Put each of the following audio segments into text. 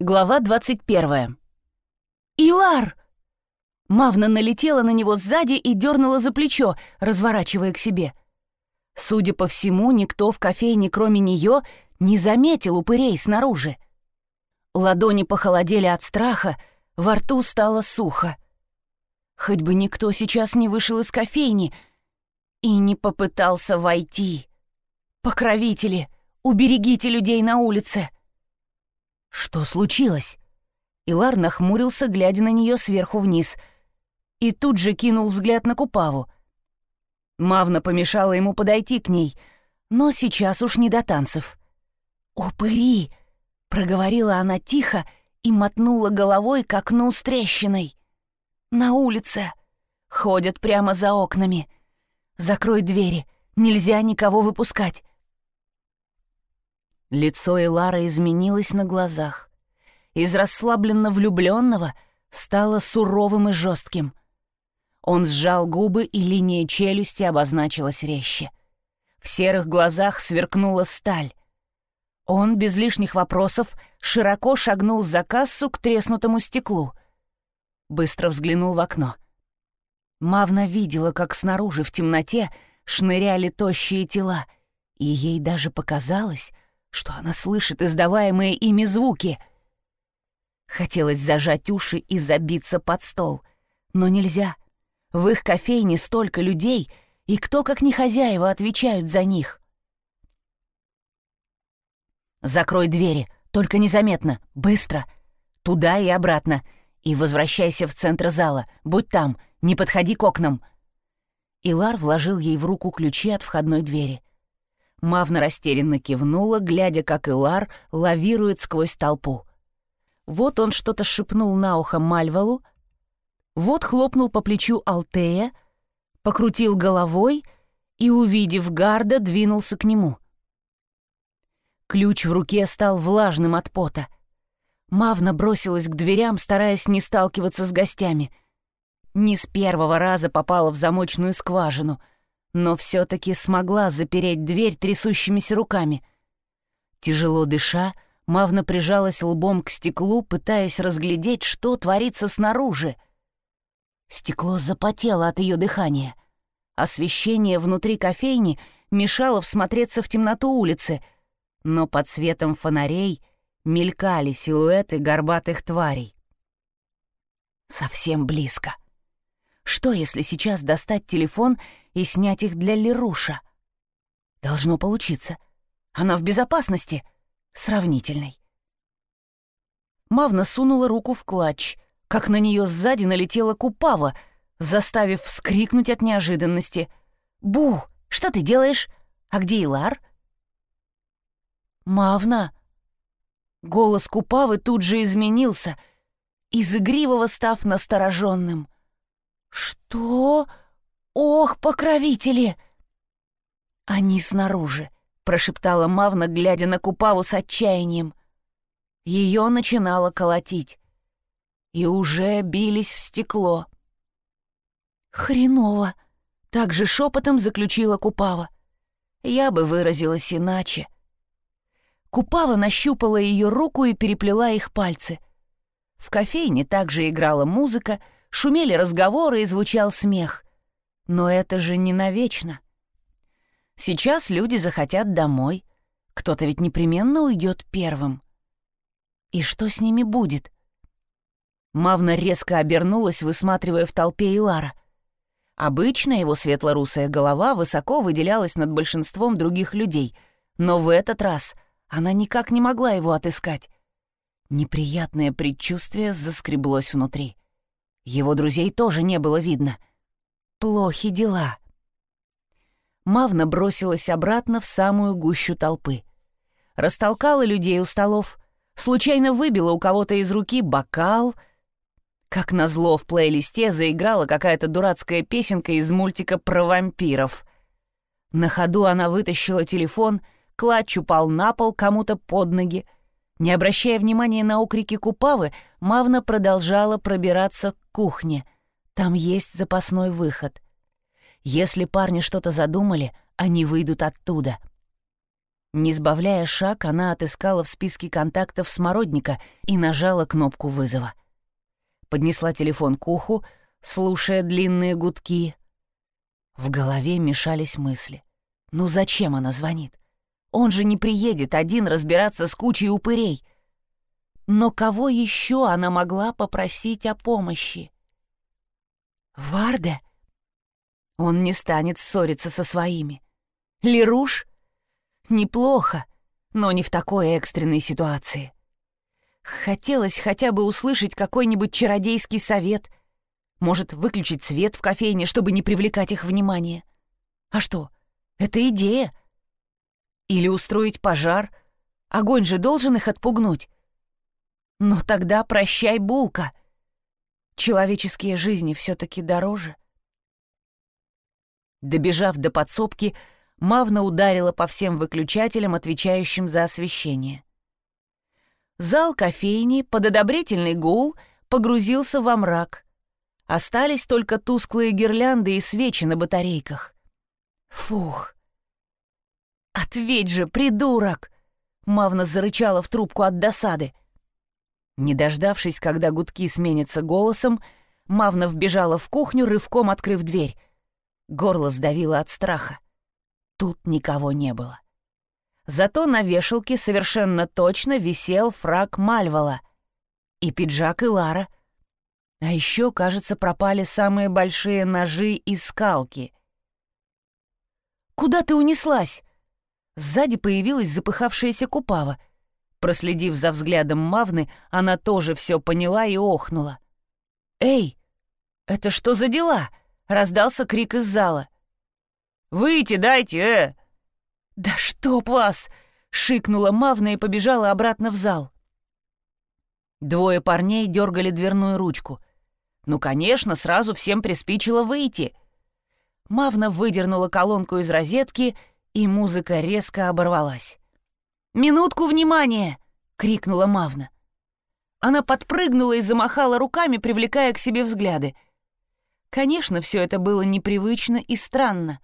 Глава 21. «Илар!» Мавна налетела на него сзади и дернула за плечо, разворачивая к себе. Судя по всему, никто в кофейне, кроме нее, не заметил упырей снаружи. Ладони похолодели от страха, во рту стало сухо. Хоть бы никто сейчас не вышел из кофейни и не попытался войти. Покровители, уберегите людей на улице. «Что случилось?» Илар нахмурился, глядя на нее сверху вниз, и тут же кинул взгляд на Купаву. Мавна помешала ему подойти к ней, но сейчас уж не до танцев. «Упыри!» — проговорила она тихо и мотнула головой к окну с трещиной. «На улице! Ходят прямо за окнами. Закрой двери, нельзя никого выпускать. Лицо Элара изменилось на глазах. Из расслабленно влюбленного стало суровым и жестким. Он сжал губы, и линия челюсти обозначилась резче. В серых глазах сверкнула сталь. Он, без лишних вопросов, широко шагнул за кассу к треснутому стеклу. Быстро взглянул в окно. Мавна видела, как снаружи в темноте шныряли тощие тела, и ей даже показалось, что она слышит издаваемые ими звуки. Хотелось зажать уши и забиться под стол, но нельзя. В их кофейне столько людей, и кто, как не хозяева, отвечают за них. «Закрой двери, только незаметно, быстро, туда и обратно, и возвращайся в центр зала, будь там, не подходи к окнам». Илар вложил ей в руку ключи от входной двери. Мавна растерянно кивнула, глядя, как Илар лавирует сквозь толпу. Вот он что-то шепнул на ухо Мальвалу, вот хлопнул по плечу Алтея, покрутил головой и, увидев гарда, двинулся к нему. Ключ в руке стал влажным от пота. Мавна бросилась к дверям, стараясь не сталкиваться с гостями. Не с первого раза попала в замочную скважину — но все-таки смогла запереть дверь трясущимися руками. Тяжело дыша, Мавна прижалась лбом к стеклу, пытаясь разглядеть, что творится снаружи. Стекло запотело от ее дыхания. Освещение внутри кофейни мешало всмотреться в темноту улицы, но под светом фонарей мелькали силуэты горбатых тварей. Совсем близко. Что, если сейчас достать телефон и снять их для Леруша? Должно получиться. Она в безопасности. Сравнительной. Мавна сунула руку в клатч, как на нее сзади налетела Купава, заставив вскрикнуть от неожиданности. «Бу! Что ты делаешь? А где Илар?» «Мавна!» Голос Купавы тут же изменился, из игривого став настороженным. «Что? Ох, покровители!» «Они снаружи», — прошептала Мавна, глядя на Купаву с отчаянием. Ее начинало колотить. И уже бились в стекло. «Хреново!» — так же шепотом заключила Купава. Я бы выразилась иначе. Купава нащупала ее руку и переплела их пальцы. В кофейне также играла музыка — шумели разговоры и звучал смех. Но это же не навечно. Сейчас люди захотят домой. Кто-то ведь непременно уйдет первым. И что с ними будет? Мавна резко обернулась, высматривая в толпе Илара. Обычно его светло-русая голова высоко выделялась над большинством других людей, но в этот раз она никак не могла его отыскать. Неприятное предчувствие заскреблось внутри. Его друзей тоже не было видно. Плохи дела. Мавна бросилась обратно в самую гущу толпы. Растолкала людей у столов, случайно выбила у кого-то из руки бокал. Как назло в плейлисте заиграла какая-то дурацкая песенка из мультика про вампиров. На ходу она вытащила телефон, клатч упал на пол кому-то под ноги, не обращая внимания на укрики Купавы, Мавна продолжала пробираться к кухне. Там есть запасной выход. Если парни что-то задумали, они выйдут оттуда. Не сбавляя шаг, она отыскала в списке контактов Смородника и нажала кнопку вызова. Поднесла телефон к уху, слушая длинные гудки. В голове мешались мысли. Ну зачем она звонит? Он же не приедет один разбираться с кучей упырей. Но кого еще она могла попросить о помощи? Варда? Он не станет ссориться со своими. Леруш? Неплохо, но не в такой экстренной ситуации. Хотелось хотя бы услышать какой-нибудь чародейский совет. Может, выключить свет в кофейне, чтобы не привлекать их внимание. А что, это идея. Или устроить пожар. Огонь же должен их отпугнуть. Но тогда прощай, булка. Человеческие жизни все-таки дороже. Добежав до подсобки, Мавна ударила по всем выключателям, отвечающим за освещение. Зал кофейни под одобрительный гул погрузился во мрак. Остались только тусклые гирлянды и свечи на батарейках. Фух! «Ответь же, придурок!» Мавна зарычала в трубку от досады. Не дождавшись, когда гудки сменятся голосом, Мавна вбежала в кухню, рывком открыв дверь. Горло сдавило от страха. Тут никого не было. Зато на вешалке совершенно точно висел фраг Мальвала и пиджак Илара. А еще, кажется, пропали самые большие ножи и скалки. «Куда ты унеслась?» Сзади появилась запыхавшаяся Купава. Проследив за взглядом Мавны, она тоже все поняла и охнула. «Эй, это что за дела?» — раздался крик из зала. Выйти дайте, э!» «Да чтоб вас!» — шикнула Мавна и побежала обратно в зал. Двое парней дергали дверную ручку. Ну, конечно, сразу всем приспичило выйти. Мавна выдернула колонку из розетки, и музыка резко оборвалась. «Минутку внимания!» — крикнула Мавна. Она подпрыгнула и замахала руками, привлекая к себе взгляды. Конечно, все это было непривычно и странно.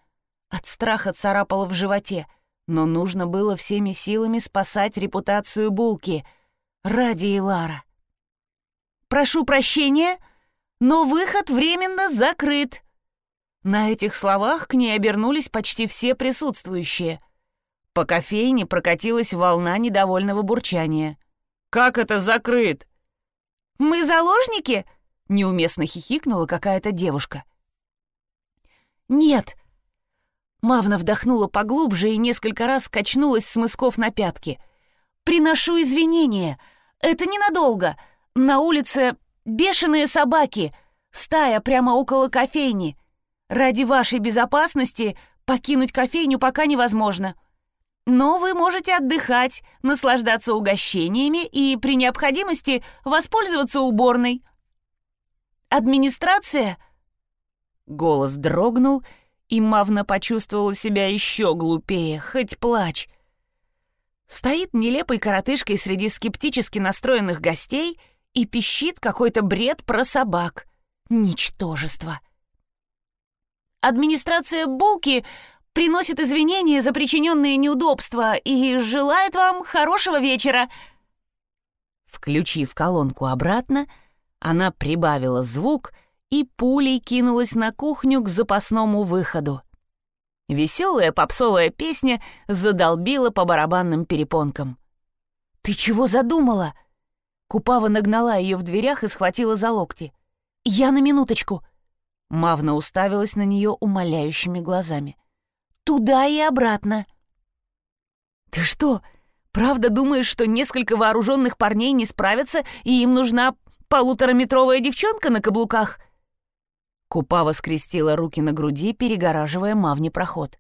От страха царапало в животе, но нужно было всеми силами спасать репутацию Булки. Ради Илара. «Прошу прощения, но выход временно закрыт». На этих словах к ней обернулись почти все присутствующие. По кофейне прокатилась волна недовольного бурчания. «Как это закрыт?» «Мы заложники?» — неуместно хихикнула какая-то девушка. «Нет, Мавна вдохнула поглубже и несколько раз качнулась с мысков на пятки. «Приношу извинения. Это ненадолго. На улице бешеные собаки. Стая прямо около кофейни. Ради вашей безопасности покинуть кофейню пока невозможно. Но вы можете отдыхать, наслаждаться угощениями и при необходимости воспользоваться уборной. Администрация...» Голос дрогнул, и Мавна почувствовала себя еще глупее, хоть плачь. Стоит нелепой коротышкой среди скептически настроенных гостей и пищит какой-то бред про собак. Ничтожество. Администрация Булки приносит извинения за причиненные неудобства и желает вам хорошего вечера. Включив колонку обратно, она прибавила звук — и пулей кинулась на кухню к запасному выходу. Веселая попсовая песня задолбила по барабанным перепонкам. «Ты чего задумала?» Купава нагнала ее в дверях и схватила за локти. «Я на минуточку!» Мавна уставилась на нее умоляющими глазами. «Туда и обратно!» «Ты что, правда думаешь, что несколько вооруженных парней не справятся, и им нужна полутораметровая девчонка на каблуках?» Купава скрестила руки на груди, перегораживая Мавне проход.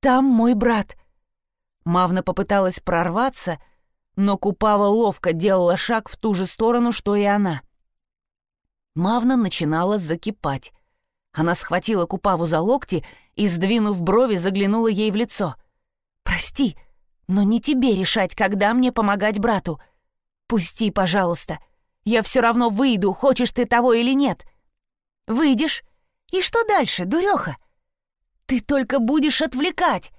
«Там мой брат». Мавна попыталась прорваться, но Купава ловко делала шаг в ту же сторону, что и она. Мавна начинала закипать. Она схватила Купаву за локти и, сдвинув брови, заглянула ей в лицо. «Прости, но не тебе решать, когда мне помогать брату. Пусти, пожалуйста. Я все равно выйду, хочешь ты того или нет. Выйдешь. И что дальше, дуреха? Ты только будешь отвлекать.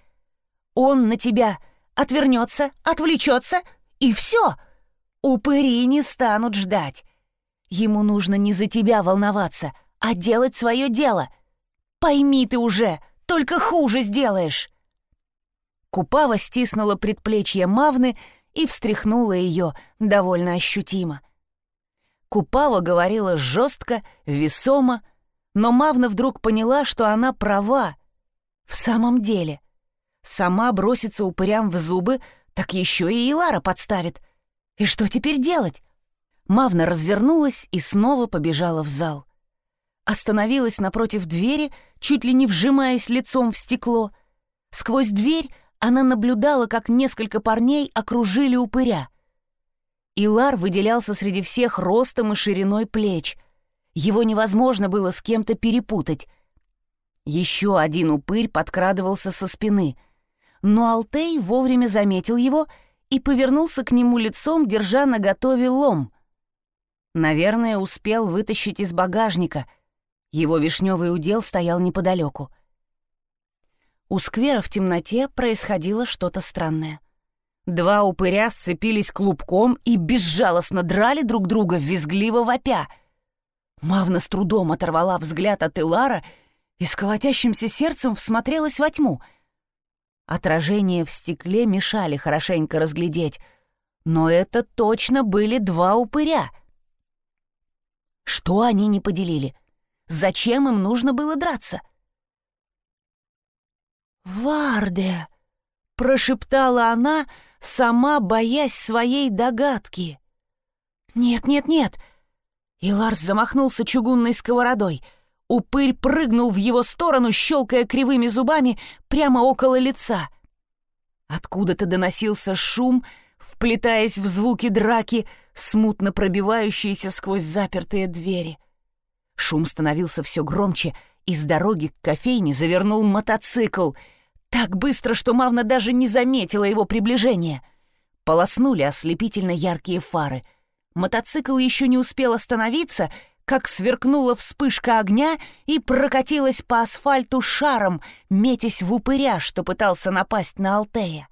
Он на тебя, отвернется, отвлечется, и все. Упыри не станут ждать. Ему нужно не за тебя волноваться, а делать свое дело. Пойми ты уже, только хуже сделаешь. Купава стиснула предплечье Мавны и встряхнула ее довольно ощутимо. Купава говорила жестко, весомо, но Мавна вдруг поняла, что она права. В самом деле, сама бросится упырям в зубы, так еще и Илара подставит. И что теперь делать? Мавна развернулась и снова побежала в зал. Остановилась напротив двери, чуть ли не вжимаясь лицом в стекло. Сквозь дверь она наблюдала, как несколько парней окружили упыря. Илар выделялся среди всех ростом и шириной плеч. Его невозможно было с кем-то перепутать. Еще один упырь подкрадывался со спины, но Алтей вовремя заметил его и повернулся к нему лицом, держа на готове лом. Наверное, успел вытащить из багажника. Его вишневый удел стоял неподалеку. У сквера в темноте происходило что-то странное. Два упыря сцепились клубком и безжалостно драли друг друга, визгливо вопя — Мавна с трудом оторвала взгляд от Илара и с колотящимся сердцем всмотрелась во тьму. Отражения в стекле мешали хорошенько разглядеть, но это точно были два упыря. Что они не поделили? Зачем им нужно было драться? «Варде!» — прошептала она, сама боясь своей догадки. «Нет, нет, нет!» И Ларс замахнулся чугунной сковородой. Упырь прыгнул в его сторону, щелкая кривыми зубами прямо около лица. Откуда-то доносился шум, вплетаясь в звуки драки, смутно пробивающиеся сквозь запертые двери. Шум становился все громче, и с дороги к кофейне завернул мотоцикл. Так быстро, что Мавна даже не заметила его приближения. Полоснули ослепительно яркие фары — Мотоцикл еще не успел остановиться, как сверкнула вспышка огня и прокатилась по асфальту шаром, метясь в упыря, что пытался напасть на Алтея.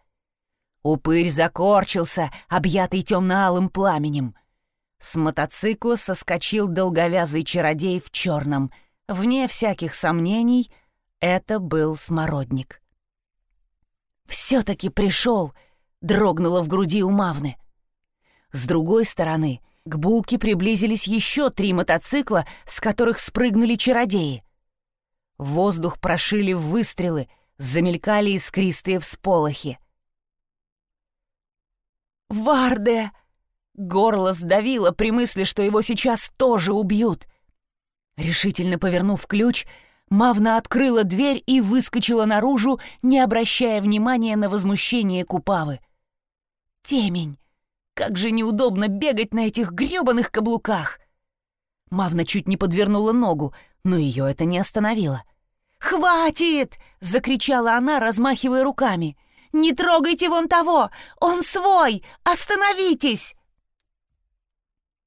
Упырь закорчился, объятый темно-алым пламенем. С мотоцикла соскочил долговязый чародей в черном. Вне всяких сомнений, это был смородник. «Все-таки пришел!» — дрогнуло в груди у Мавны. С другой стороны, к булке приблизились еще три мотоцикла, с которых спрыгнули чародеи. воздух прошили выстрелы, замелькали искристые всполохи. «Варде!» Горло сдавило при мысли, что его сейчас тоже убьют. Решительно повернув ключ, Мавна открыла дверь и выскочила наружу, не обращая внимания на возмущение Купавы. Темень. Как же неудобно бегать на этих грёбаных каблуках! Мавна чуть не подвернула ногу, но ее это не остановило. «Хватит!» — закричала она, размахивая руками. «Не трогайте вон того! Он свой! Остановитесь!»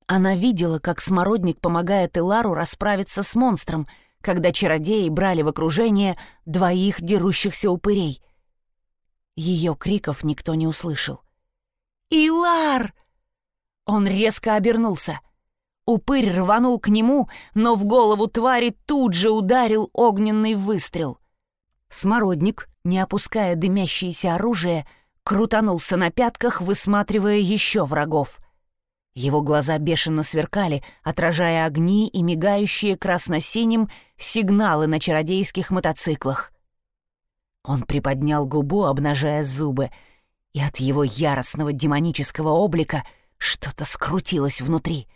Она видела, как смородник помогает Элару расправиться с монстром, когда чародеи брали в окружение двоих дерущихся упырей. Ее криков никто не услышал. «Илар!» Он резко обернулся. Упырь рванул к нему, но в голову твари тут же ударил огненный выстрел. Смородник, не опуская дымящееся оружие, крутанулся на пятках, высматривая еще врагов. Его глаза бешено сверкали, отражая огни и мигающие красно-синим сигналы на чародейских мотоциклах. Он приподнял губу, обнажая зубы — и от его яростного демонического облика что-то скрутилось внутри.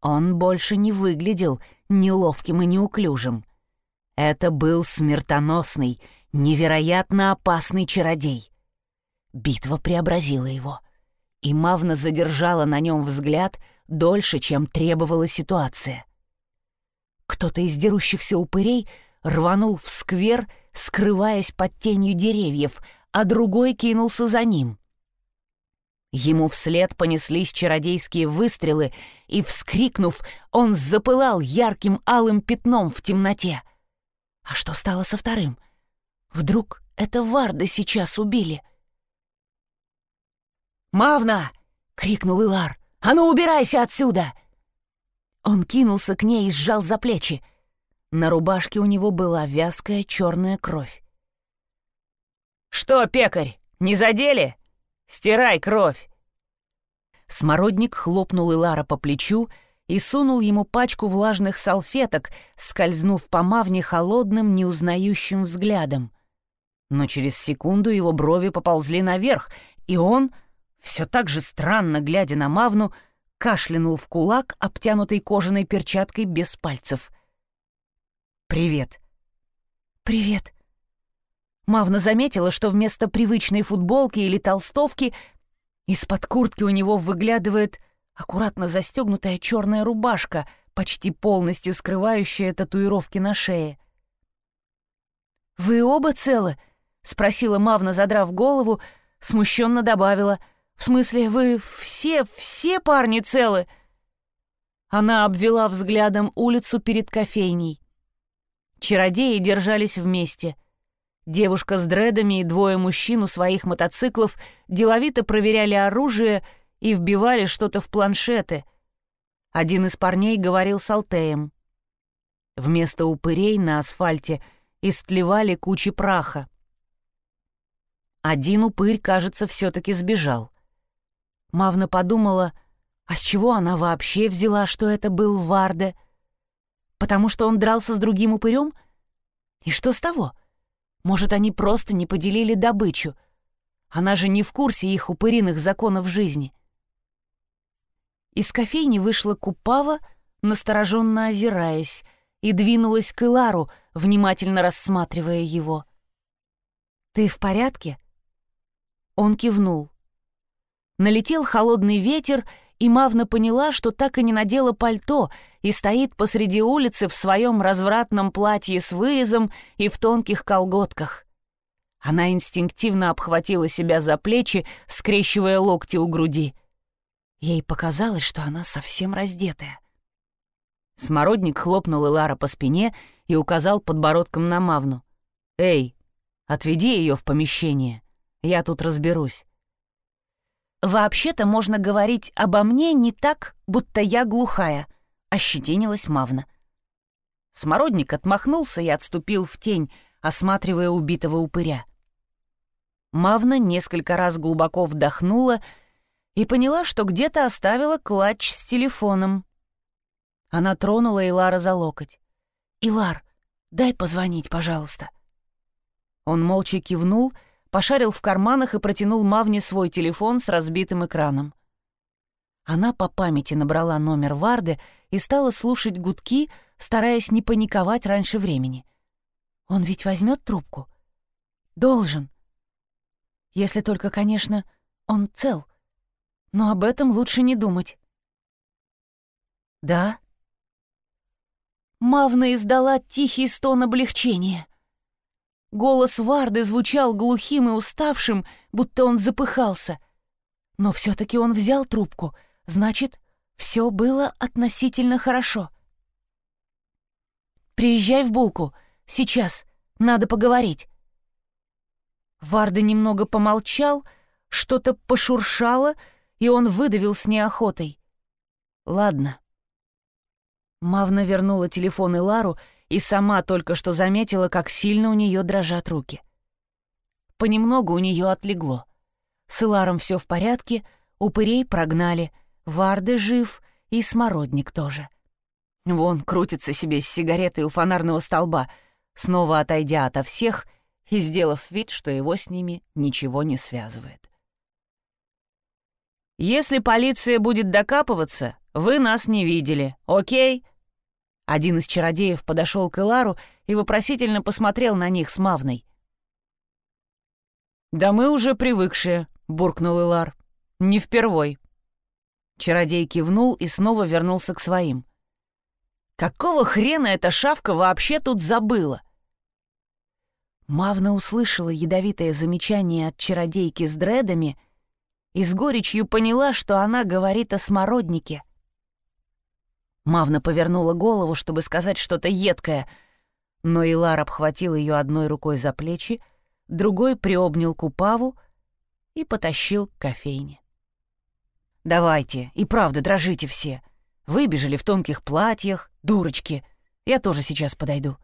Он больше не выглядел неловким и неуклюжим. Это был смертоносный, невероятно опасный чародей. Битва преобразила его, и Мавна задержала на нем взгляд дольше, чем требовала ситуация. Кто-то из дерущихся упырей рванул в сквер, скрываясь под тенью деревьев, а другой кинулся за ним. Ему вслед понеслись чародейские выстрелы, и, вскрикнув, он запылал ярким алым пятном в темноте. А что стало со вторым? Вдруг это Варда сейчас убили? «Мавна!» — крикнул Илар. «А ну, убирайся отсюда!» Он кинулся к ней и сжал за плечи. На рубашке у него была вязкая черная кровь. «Что, пекарь, не задели? Стирай кровь!» Смородник хлопнул Илара по плечу и сунул ему пачку влажных салфеток, скользнув по мавне холодным, неузнающим взглядом. Но через секунду его брови поползли наверх, и он, все так же странно глядя на мавну, кашлянул в кулак, обтянутый кожаной перчаткой без пальцев. «Привет». «Привет». Мавна заметила, что вместо привычной футболки или толстовки из-под куртки у него выглядывает аккуратно застегнутая черная рубашка, почти полностью скрывающая татуировки на шее. «Вы оба целы?» — спросила Мавна, задрав голову, смущенно добавила. «В смысле, вы все, все парни целы?» Она обвела взглядом улицу перед кофейней. Чародеи держались вместе. Девушка с дредами и двое мужчин у своих мотоциклов деловито проверяли оружие — и вбивали что-то в планшеты. Один из парней говорил с Алтеем. Вместо упырей на асфальте истлевали кучи праха. Один упырь, кажется, все-таки сбежал. Мавна подумала, а с чего она вообще взяла, что это был Варде? Потому что он дрался с другим упырем? И что с того? Может, они просто не поделили добычу? Она же не в курсе их упыриных законов жизни. Из кофейни вышла Купава, настороженно озираясь, и двинулась к Илару, внимательно рассматривая его. «Ты в порядке?» Он кивнул. Налетел холодный ветер, и Мавна поняла, что так и не надела пальто и стоит посреди улицы в своем развратном платье с вырезом и в тонких колготках. Она инстинктивно обхватила себя за плечи, скрещивая локти у груди. Ей показалось, что она совсем раздетая. Смородник хлопнул Элара по спине и указал подбородком на Мавну. «Эй, отведи ее в помещение. Я тут разберусь». «Вообще-то можно говорить обо мне не так, будто я глухая», — ощетинилась Мавна. Смородник отмахнулся и отступил в тень, осматривая убитого упыря. Мавна несколько раз глубоко вдохнула и поняла, что где-то оставила клатч с телефоном. Она тронула Илара за локоть. «Илар, дай позвонить, пожалуйста». Он молча кивнул, пошарил в карманах и протянул Мавне свой телефон с разбитым экраном. Она по памяти набрала номер Варды и стала слушать гудки, стараясь не паниковать раньше времени. Он ведь возьмет трубку? Должен. Если только, конечно, он цел но об этом лучше не думать. «Да?» Мавна издала тихий стон облегчения. Голос Варды звучал глухим и уставшим, будто он запыхался. Но все таки он взял трубку, значит, все было относительно хорошо. «Приезжай в Булку. Сейчас. Надо поговорить». Варда немного помолчал, что-то пошуршало — и он выдавил с неохотой. «Ладно». Мавна вернула телефон Илару и сама только что заметила, как сильно у нее дрожат руки. Понемногу у нее отлегло. С Иларом все в порядке, упырей прогнали, Варды жив и Смородник тоже. Вон крутится себе с сигаретой у фонарного столба, снова отойдя ото всех и сделав вид, что его с ними ничего не связывает. Если полиция будет докапываться, вы нас не видели, окей?» Один из чародеев подошел к Элару и вопросительно посмотрел на них с Мавной. «Да мы уже привыкшие», — буркнул Элар. «Не впервой». Чародей кивнул и снова вернулся к своим. «Какого хрена эта шавка вообще тут забыла?» Мавна услышала ядовитое замечание от чародейки с дредами — и с горечью поняла, что она говорит о смороднике. Мавна повернула голову, чтобы сказать что-то едкое, но Илар обхватил ее одной рукой за плечи, другой приобнял Купаву и потащил к кофейне. Давайте, и правда, дрожите все. Выбежали в тонких платьях, дурочки. Я тоже сейчас подойду».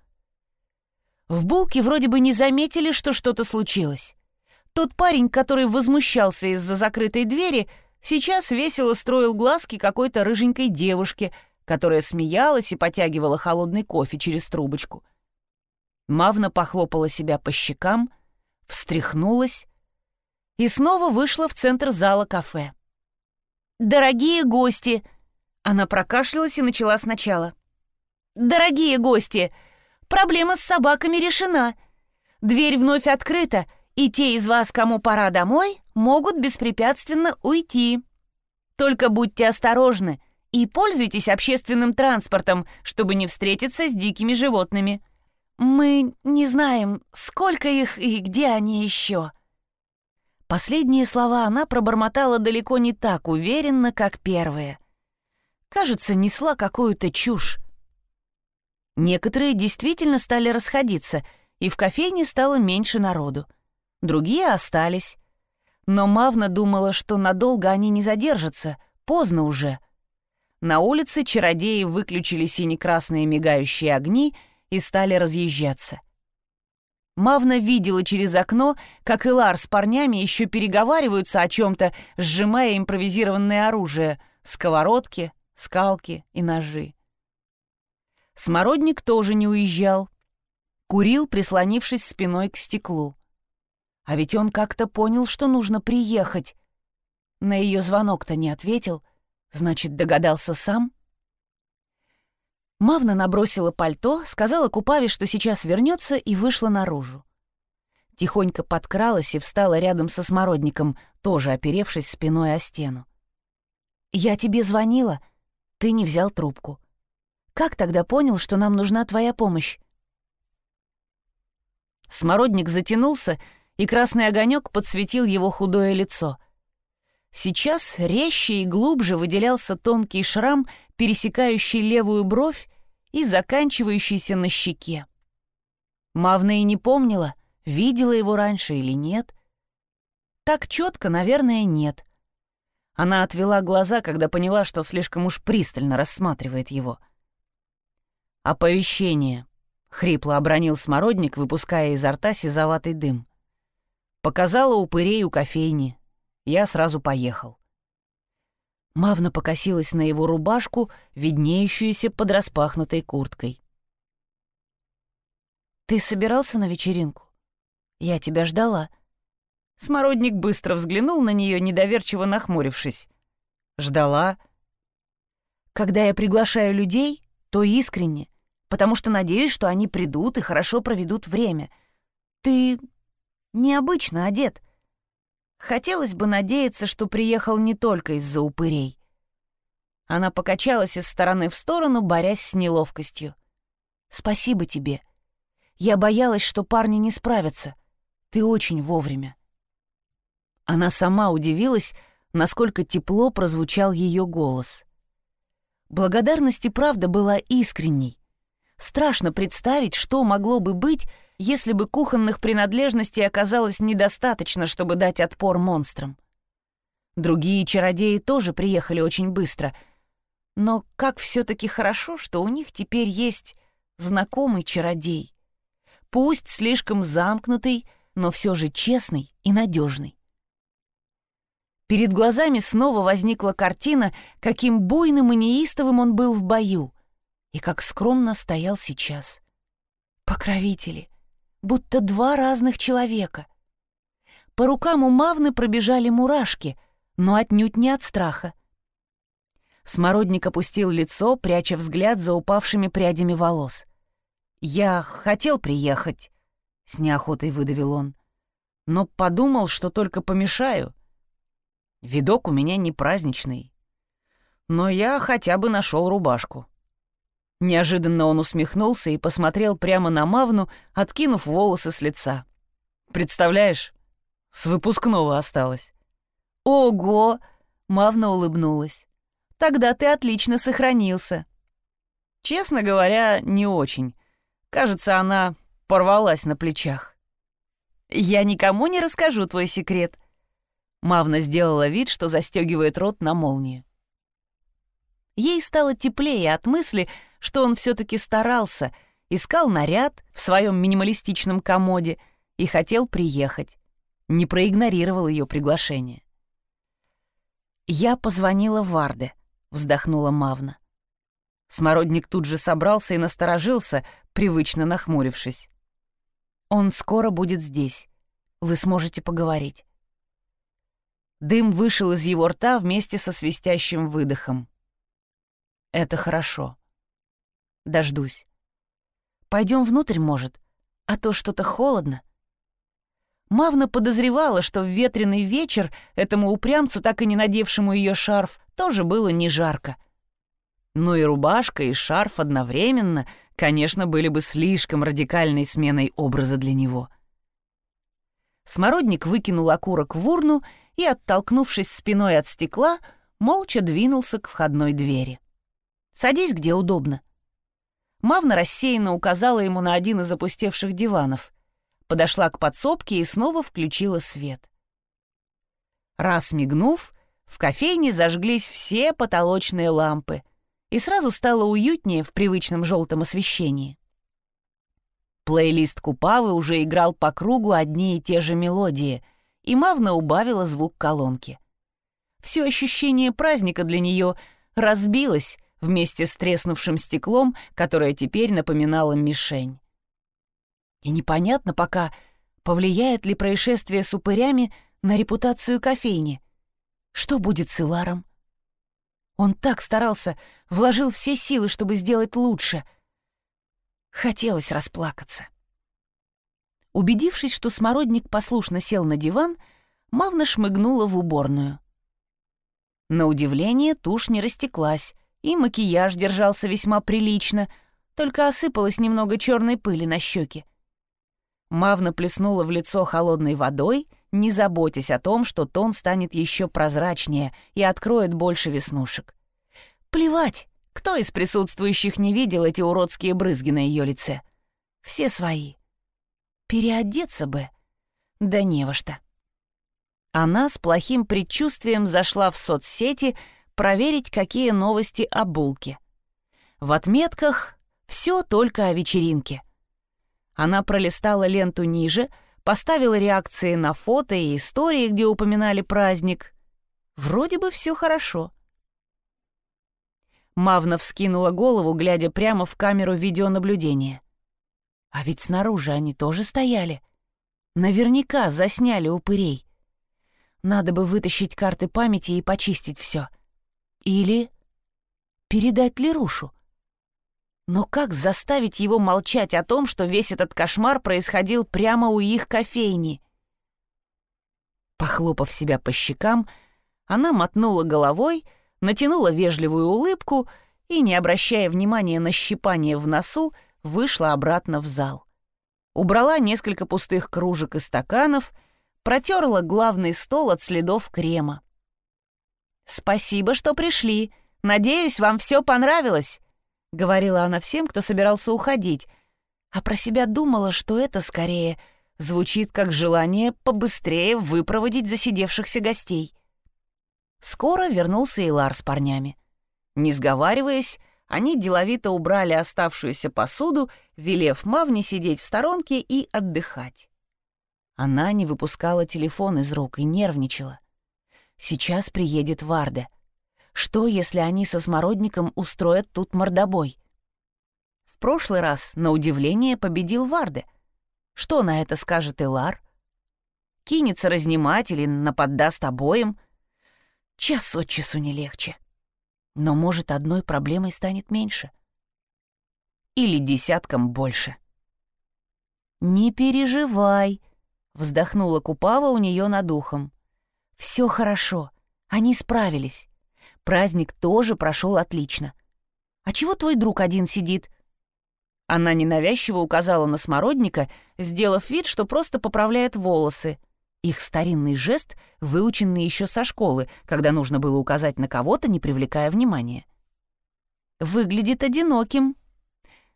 В булке вроде бы не заметили, что что-то случилось. Тот парень, который возмущался из-за закрытой двери, сейчас весело строил глазки какой-то рыженькой девушке, которая смеялась и потягивала холодный кофе через трубочку. Мавна похлопала себя по щекам, встряхнулась и снова вышла в центр зала кафе. «Дорогие гости!» Она прокашлялась и начала сначала. «Дорогие гости! Проблема с собаками решена. Дверь вновь открыта, и те из вас, кому пора домой, могут беспрепятственно уйти. Только будьте осторожны и пользуйтесь общественным транспортом, чтобы не встретиться с дикими животными. Мы не знаем, сколько их и где они еще». Последние слова она пробормотала далеко не так уверенно, как первые. Кажется, несла какую-то чушь. Некоторые действительно стали расходиться, и в кофейне стало меньше народу. Другие остались. Но Мавна думала, что надолго они не задержатся, поздно уже. На улице чародеи выключили сине-красные мигающие огни и стали разъезжаться. Мавна видела через окно, как Илар с парнями еще переговариваются о чем-то, сжимая импровизированное оружие — сковородки, скалки и ножи. Смородник тоже не уезжал. Курил, прислонившись спиной к стеклу. А ведь он как-то понял, что нужно приехать. На ее звонок-то не ответил, значит, догадался сам. Мавна набросила пальто, сказала Купаве, что сейчас вернется, и вышла наружу. Тихонько подкралась и встала рядом со смородником, тоже оперевшись спиной о стену. «Я тебе звонила, ты не взял трубку. Как тогда понял, что нам нужна твоя помощь?» Смородник затянулся, и красный огонек подсветил его худое лицо. Сейчас резче и глубже выделялся тонкий шрам, пересекающий левую бровь и заканчивающийся на щеке. Мавна и не помнила, видела его раньше или нет. Так четко, наверное, нет. Она отвела глаза, когда поняла, что слишком уж пристально рассматривает его — «Оповещение», — хрипло обронил смородник, выпуская изо рта сизоватый дым. Показала упырей у кофейни. Я сразу поехал. Мавна покосилась на его рубашку, виднеющуюся под распахнутой курткой. «Ты собирался на вечеринку? Я тебя ждала». Смородник быстро взглянул на нее, недоверчиво нахмурившись. «Ждала?» «Когда я приглашаю людей, то искренне, потому что надеюсь, что они придут и хорошо проведут время. Ты необычно одет. Хотелось бы надеяться, что приехал не только из-за упырей. Она покачалась из стороны в сторону, борясь с неловкостью. «Спасибо тебе. Я боялась, что парни не справятся. Ты очень вовремя». Она сама удивилась, насколько тепло прозвучал ее голос. Благодарность и правда была искренней. Страшно представить, что могло бы быть, если бы кухонных принадлежностей оказалось недостаточно, чтобы дать отпор монстрам. Другие чародеи тоже приехали очень быстро, но как все-таки хорошо, что у них теперь есть знакомый чародей. Пусть слишком замкнутый, но все же честный и надежный. Перед глазами снова возникла картина, каким буйным и неистовым он был в бою и как скромно стоял сейчас. Покровители, будто два разных человека. По рукам у Мавны пробежали мурашки, но отнюдь не от страха. Смородник опустил лицо, пряча взгляд за упавшими прядями волос. «Я хотел приехать», — с неохотой выдавил он, «но подумал, что только помешаю. Видок у меня не праздничный. Но я хотя бы нашел рубашку». Неожиданно он усмехнулся и посмотрел прямо на Мавну, откинув волосы с лица. «Представляешь, с выпускного осталось». «Ого!» — Мавна улыбнулась. «Тогда ты отлично сохранился». Честно говоря, не очень. Кажется, она порвалась на плечах. «Я никому не расскажу твой секрет». Мавна сделала вид, что застегивает рот на молнию. Ей стало теплее от мысли, что он все-таки старался, искал наряд в своем минималистичном комоде и хотел приехать. Не проигнорировал ее приглашение. «Я позвонила Варде», — вздохнула Мавна. Смородник тут же собрался и насторожился, привычно нахмурившись. «Он скоро будет здесь. Вы сможете поговорить». Дым вышел из его рта вместе со свистящим выдохом. «Это хорошо. Дождусь. Пойдем внутрь, может, а то что-то холодно». Мавна подозревала, что в ветреный вечер этому упрямцу, так и не надевшему ее шарф, тоже было не жарко. Ну и рубашка, и шарф одновременно, конечно, были бы слишком радикальной сменой образа для него. Смородник выкинул окурок в урну и, оттолкнувшись спиной от стекла, молча двинулся к входной двери. «Садись, где удобно». Мавна рассеянно указала ему на один из опустевших диванов подошла к подсобке и снова включила свет. Раз мигнув, в кофейне зажглись все потолочные лампы, и сразу стало уютнее в привычном желтом освещении. Плейлист Купавы уже играл по кругу одни и те же мелодии, и Мавна убавила звук колонки. Все ощущение праздника для нее разбилось вместе с треснувшим стеклом, которое теперь напоминало мишень. И непонятно пока, повлияет ли происшествие с упырями на репутацию кофейни. Что будет с Иларом? Он так старался, вложил все силы, чтобы сделать лучше. Хотелось расплакаться. Убедившись, что смородник послушно сел на диван, Мавна шмыгнула в уборную. На удивление тушь не растеклась, и макияж держался весьма прилично, только осыпалось немного черной пыли на щеке. Мавна плеснула в лицо холодной водой, не заботясь о том, что тон станет еще прозрачнее и откроет больше веснушек. Плевать, кто из присутствующих не видел эти уродские брызги на ее лице. Все свои. Переодеться бы. Да не во что. Она с плохим предчувствием зашла в соцсети проверить, какие новости о булке. В отметках все только о вечеринке. Она пролистала ленту ниже, поставила реакции на фото и истории, где упоминали праздник. Вроде бы все хорошо. Мавна вскинула голову, глядя прямо в камеру видеонаблюдения. А ведь снаружи они тоже стояли. Наверняка засняли упырей. Надо бы вытащить карты памяти и почистить все. Или передать Лерушу. Но как заставить его молчать о том, что весь этот кошмар происходил прямо у их кофейни? Похлопав себя по щекам, она мотнула головой, натянула вежливую улыбку и, не обращая внимания на щипание в носу, вышла обратно в зал. Убрала несколько пустых кружек и стаканов, протерла главный стол от следов крема. «Спасибо, что пришли. Надеюсь, вам все понравилось», — говорила она всем, кто собирался уходить, а про себя думала, что это скорее звучит как желание побыстрее выпроводить засидевшихся гостей. Скоро вернулся Илар с парнями. Не сговариваясь, они деловито убрали оставшуюся посуду, велев Мавне сидеть в сторонке и отдыхать. Она не выпускала телефон из рук и нервничала. Сейчас приедет Варда. Что, если они со Смородником устроят тут мордобой? В прошлый раз, на удивление, победил Варде. Что на это скажет Элар? Кинется разнимать или наподдаст обоим? Час от часу не легче. Но, может, одной проблемой станет меньше. Или десятком больше. «Не переживай», — вздохнула Купава у нее над ухом. «Все хорошо, они справились. Праздник тоже прошел отлично. А чего твой друг один сидит? Она ненавязчиво указала на смородника, сделав вид, что просто поправляет волосы. Их старинный жест, выученный еще со школы, когда нужно было указать на кого-то, не привлекая внимания. «Выглядит одиноким.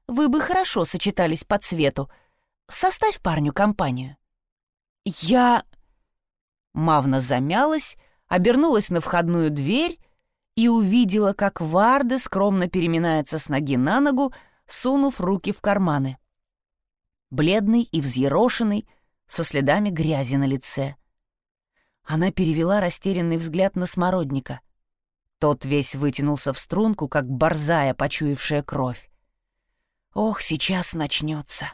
Вы бы хорошо сочетались по цвету. Составь парню компанию». «Я...» Мавна замялась, обернулась на входную дверь и увидела, как Варда скромно переминается с ноги на ногу, сунув руки в карманы. Бледный и взъерошенный, со следами грязи на лице. Она перевела растерянный взгляд на смородника. Тот весь вытянулся в струнку, как борзая, почуявшая кровь. «Ох, сейчас начнется!»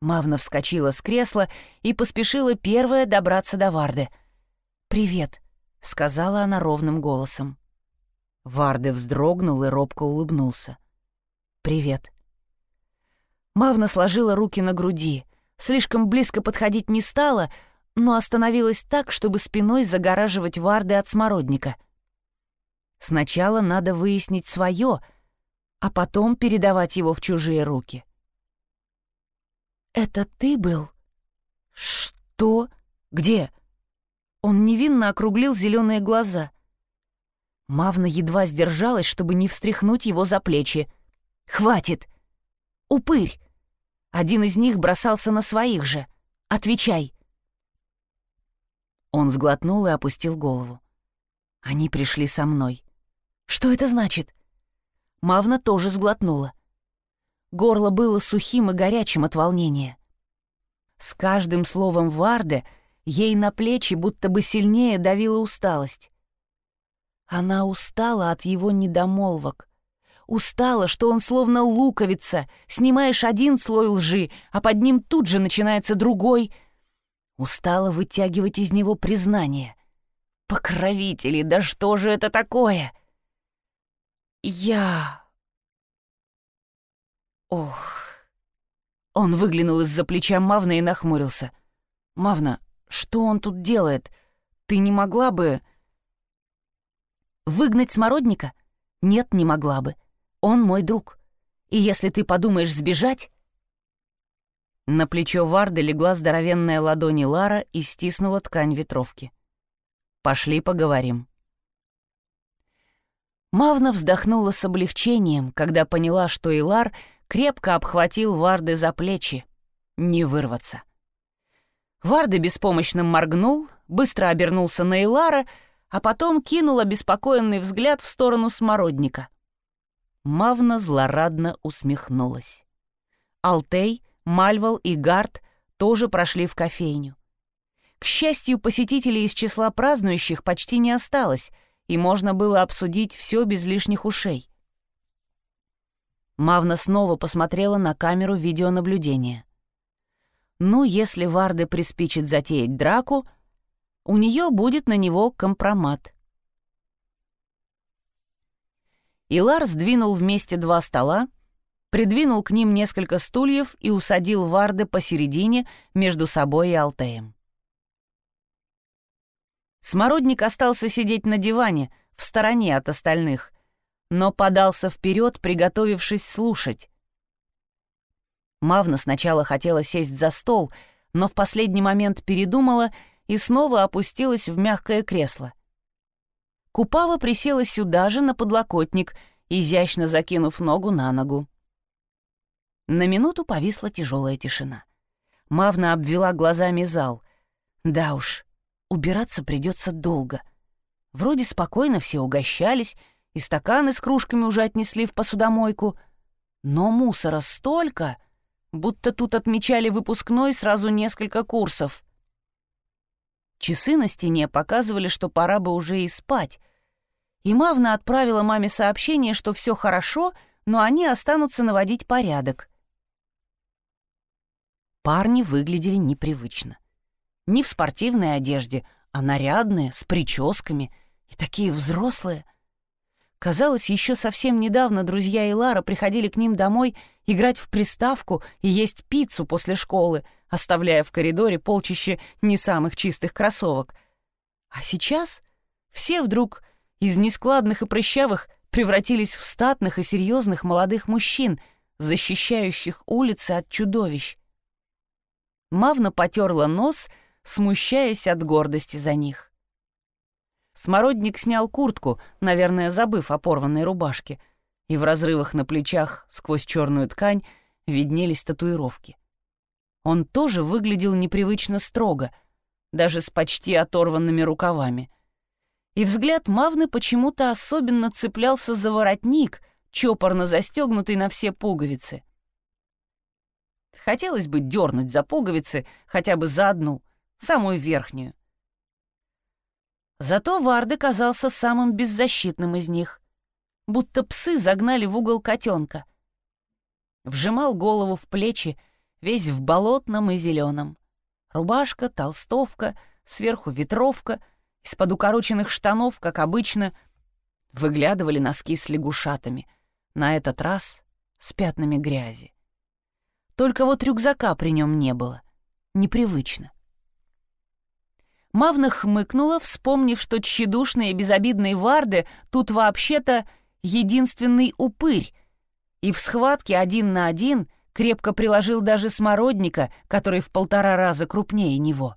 Мавна вскочила с кресла и поспешила первая добраться до Варды. «Привет», — сказала она ровным голосом. Варды вздрогнул и робко улыбнулся. «Привет». Мавна сложила руки на груди, слишком близко подходить не стала, но остановилась так, чтобы спиной загораживать Варды от смородника. Сначала надо выяснить свое, а потом передавать его в чужие руки. «Это ты был?» «Что? Где?» Он невинно округлил зеленые глаза. Мавна едва сдержалась, чтобы не встряхнуть его за плечи. «Хватит! Упырь! Один из них бросался на своих же. Отвечай!» Он сглотнул и опустил голову. «Они пришли со мной. Что это значит?» Мавна тоже сглотнула. Горло было сухим и горячим от волнения. С каждым словом Варде ей на плечи будто бы сильнее давила усталость. Она устала от его недомолвок. Устала, что он словно луковица, снимаешь один слой лжи, а под ним тут же начинается другой. Устала вытягивать из него признание. Покровители, да что же это такое? Я... Ох. Он выглянул из-за плеча Мавны и нахмурился. «Мавна, что он тут делает? Ты не могла бы...» «Выгнать смородника? Нет, не могла бы. Он мой друг. И если ты подумаешь сбежать...» На плечо Варды легла здоровенная ладони Лара и стиснула ткань ветровки. «Пошли поговорим». Мавна вздохнула с облегчением, когда поняла, что Илар — крепко обхватил Варды за плечи. Не вырваться. Варды беспомощно моргнул, быстро обернулся на Илара, а потом кинул обеспокоенный взгляд в сторону смородника. Мавна злорадно усмехнулась. Алтей, Мальвал и Гард тоже прошли в кофейню. К счастью, посетителей из числа празднующих почти не осталось, и можно было обсудить все без лишних ушей. Мавна снова посмотрела на камеру видеонаблюдения. Ну, если Варде приспичит затеять драку, у нее будет на него компромат. Илар сдвинул вместе два стола, придвинул к ним несколько стульев и усадил Варде посередине между собой и Алтеем. Смородник остался сидеть на диване, в стороне от остальных, но подался вперед, приготовившись слушать. Мавна сначала хотела сесть за стол, но в последний момент передумала и снова опустилась в мягкое кресло. Купава присела сюда же на подлокотник, изящно закинув ногу на ногу. На минуту повисла тяжелая тишина. Мавна обвела глазами зал. Да уж, убираться придется долго. Вроде спокойно все угощались, и стаканы с кружками уже отнесли в посудомойку. Но мусора столько, будто тут отмечали выпускной сразу несколько курсов. Часы на стене показывали, что пора бы уже и спать. И Мавна отправила маме сообщение, что все хорошо, но они останутся наводить порядок. Парни выглядели непривычно. Не в спортивной одежде, а нарядные, с прическами и такие взрослые — Казалось, еще совсем недавно друзья Илара приходили к ним домой играть в приставку и есть пиццу после школы, оставляя в коридоре полчище не самых чистых кроссовок. А сейчас все вдруг из нескладных и прыщавых превратились в статных и серьезных молодых мужчин, защищающих улицы от чудовищ. Мавна потерла нос, смущаясь от гордости за них. Смородник снял куртку, наверное, забыв о порванной рубашке, и в разрывах на плечах сквозь черную ткань виднелись татуировки. Он тоже выглядел непривычно строго, даже с почти оторванными рукавами. И взгляд Мавны почему-то особенно цеплялся за воротник, чопорно застегнутый на все пуговицы. Хотелось бы дернуть за пуговицы хотя бы за одну, самую верхнюю. Зато Варды казался самым беззащитным из них, будто псы загнали в угол котенка. Вжимал голову в плечи, весь в болотном и зеленом. Рубашка, толстовка, сверху ветровка, из-под укороченных штанов, как обычно, выглядывали носки с лягушатами, на этот раз с пятнами грязи. Только вот рюкзака при нем не было. Непривычно. Мавна хмыкнула, вспомнив, что тщедушные безобидные варды тут вообще-то единственный упырь, и в схватке один на один крепко приложил даже смородника, который в полтора раза крупнее него.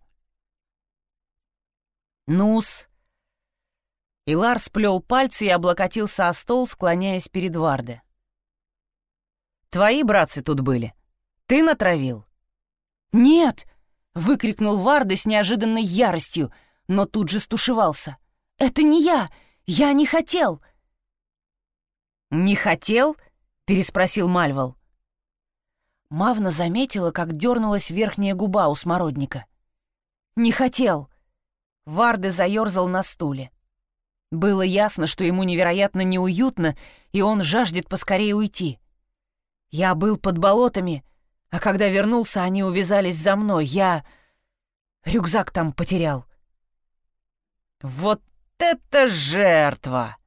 «Нус!» Илар сплел пальцы и облокотился о стол, склоняясь перед Варде. «Твои братцы тут были. Ты натравил?» «Нет!» — выкрикнул Варда с неожиданной яростью, но тут же стушевался. «Это не я! Я не хотел!» «Не хотел?» — переспросил Мальвал. Мавна заметила, как дернулась верхняя губа у смородника. «Не хотел!» Варды заерзал на стуле. Было ясно, что ему невероятно неуютно, и он жаждет поскорее уйти. «Я был под болотами, а когда вернулся, они увязались за мной. Я... рюкзак там потерял». «Вот это жертва!»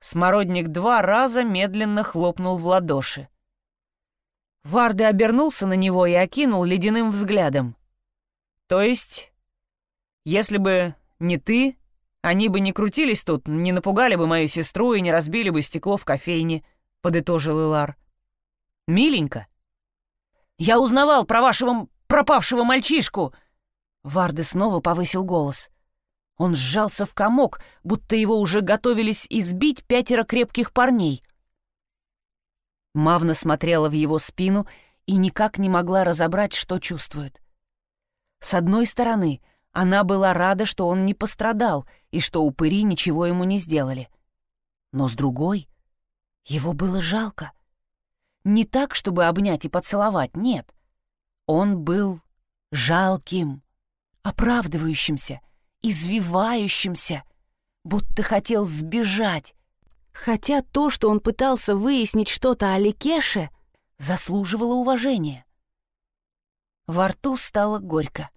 Смородник два раза медленно хлопнул в ладоши. Варды обернулся на него и окинул ледяным взглядом. «То есть, если бы не ты, они бы не крутились тут, не напугали бы мою сестру и не разбили бы стекло в кофейне», — подытожил Илар. «Миленько». «Я узнавал про вашего пропавшего мальчишку!» Варды снова повысил голос. Он сжался в комок, будто его уже готовились избить пятеро крепких парней — Мавна смотрела в его спину и никак не могла разобрать, что чувствует. С одной стороны, она была рада, что он не пострадал и что упыри ничего ему не сделали. Но с другой, его было жалко. Не так, чтобы обнять и поцеловать, нет. Он был жалким, оправдывающимся, извивающимся, будто хотел сбежать, Хотя то, что он пытался выяснить что-то о Ликеше, заслуживало уважения. Во рту стало горько.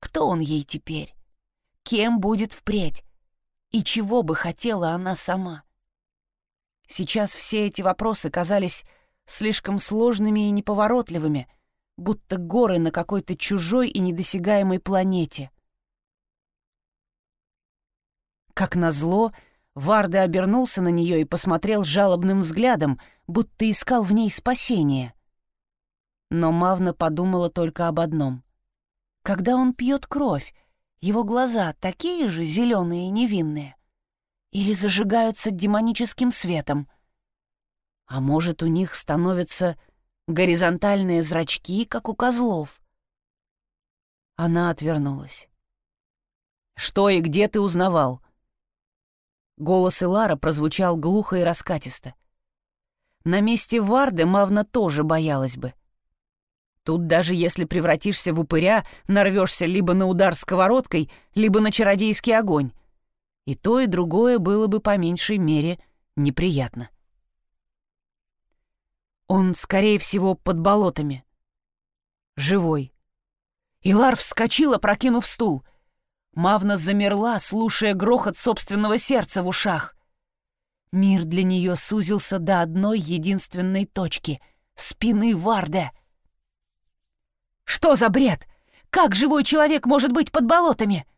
Кто он ей теперь? Кем будет впредь? И чего бы хотела она сама? Сейчас все эти вопросы казались слишком сложными и неповоротливыми, будто горы на какой-то чужой и недосягаемой планете. Как назло, Варда обернулся на нее и посмотрел жалобным взглядом, будто искал в ней спасение. Но Мавна подумала только об одном. Когда он пьет кровь, его глаза такие же зеленые и невинные? Или зажигаются демоническим светом? А может, у них становятся горизонтальные зрачки, как у козлов? Она отвернулась. «Что и где ты узнавал?» Голос Илара прозвучал глухо и раскатисто. На месте Варды Мавна тоже боялась бы. Тут даже если превратишься в упыря, нарвешься либо на удар сковородкой, либо на чародейский огонь. И то, и другое было бы по меньшей мере неприятно. Он, скорее всего, под болотами. Живой. Илар вскочила, прокинув стул — Мавна замерла, слушая грохот собственного сердца в ушах. Мир для нее сузился до одной единственной точки — спины Варда. «Что за бред? Как живой человек может быть под болотами?»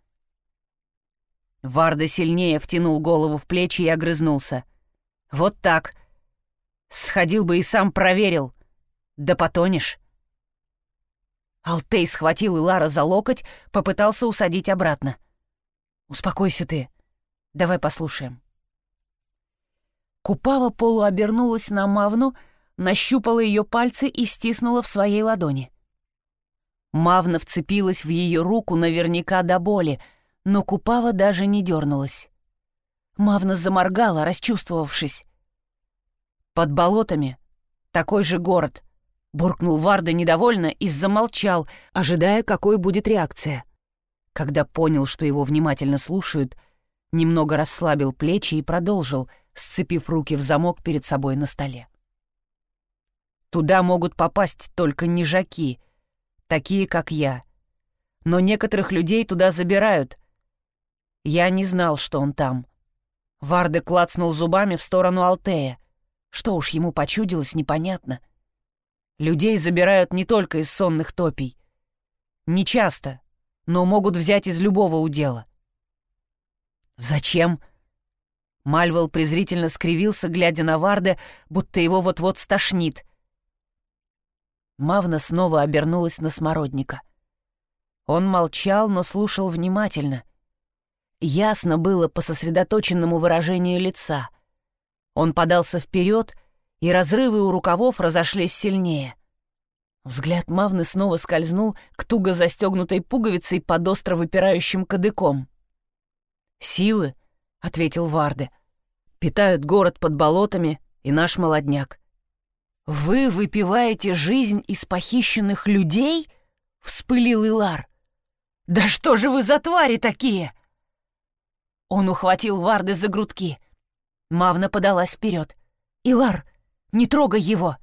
Варда сильнее втянул голову в плечи и огрызнулся. «Вот так. Сходил бы и сам проверил. Да потонешь». Алтей схватил Илара за локоть, попытался усадить обратно. «Успокойся ты. Давай послушаем». Купава полуобернулась на Мавну, нащупала ее пальцы и стиснула в своей ладони. Мавна вцепилась в ее руку наверняка до боли, но Купава даже не дернулась. Мавна заморгала, расчувствовавшись. «Под болотами такой же город», — буркнул Варда недовольно и замолчал, ожидая, какой будет реакция. Когда понял, что его внимательно слушают, немного расслабил плечи и продолжил, сцепив руки в замок перед собой на столе. «Туда могут попасть только нежаки, такие, как я. Но некоторых людей туда забирают. Я не знал, что он там. Варде клацнул зубами в сторону Алтея. Что уж ему почудилось, непонятно. Людей забирают не только из сонных топий. Не часто, но могут взять из любого удела. «Зачем?» Мальвел презрительно скривился, глядя на Варде, будто его вот-вот стошнит. Мавна снова обернулась на смородника. Он молчал, но слушал внимательно. Ясно было по сосредоточенному выражению лица. Он подался вперед, и разрывы у рукавов разошлись сильнее. Взгляд Мавны снова скользнул к туго застегнутой пуговицей под остро выпирающим кадыком. «Силы», — ответил Варде, — «питают город под болотами и наш молодняк». «Вы выпиваете жизнь из похищенных людей?» — вспылил Илар. «Да что же вы за твари такие?» Он ухватил Варды за грудки. Мавна подалась вперед. «Илар, не трогай его!»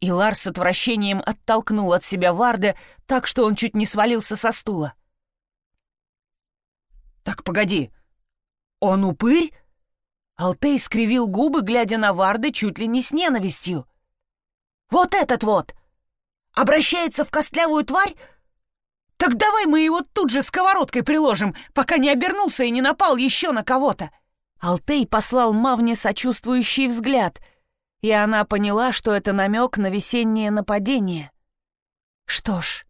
Илар с отвращением оттолкнул от себя Варде так, что он чуть не свалился со стула. «Так погоди, он упырь?» Алтей скривил губы, глядя на Варды чуть ли не с ненавистью. «Вот этот вот! Обращается в костлявую тварь, так давай мы его тут же сковородкой приложим, пока не обернулся и не напал еще на кого-то. Алтей послал Мавне сочувствующий взгляд, и она поняла, что это намек на весеннее нападение. Что ж,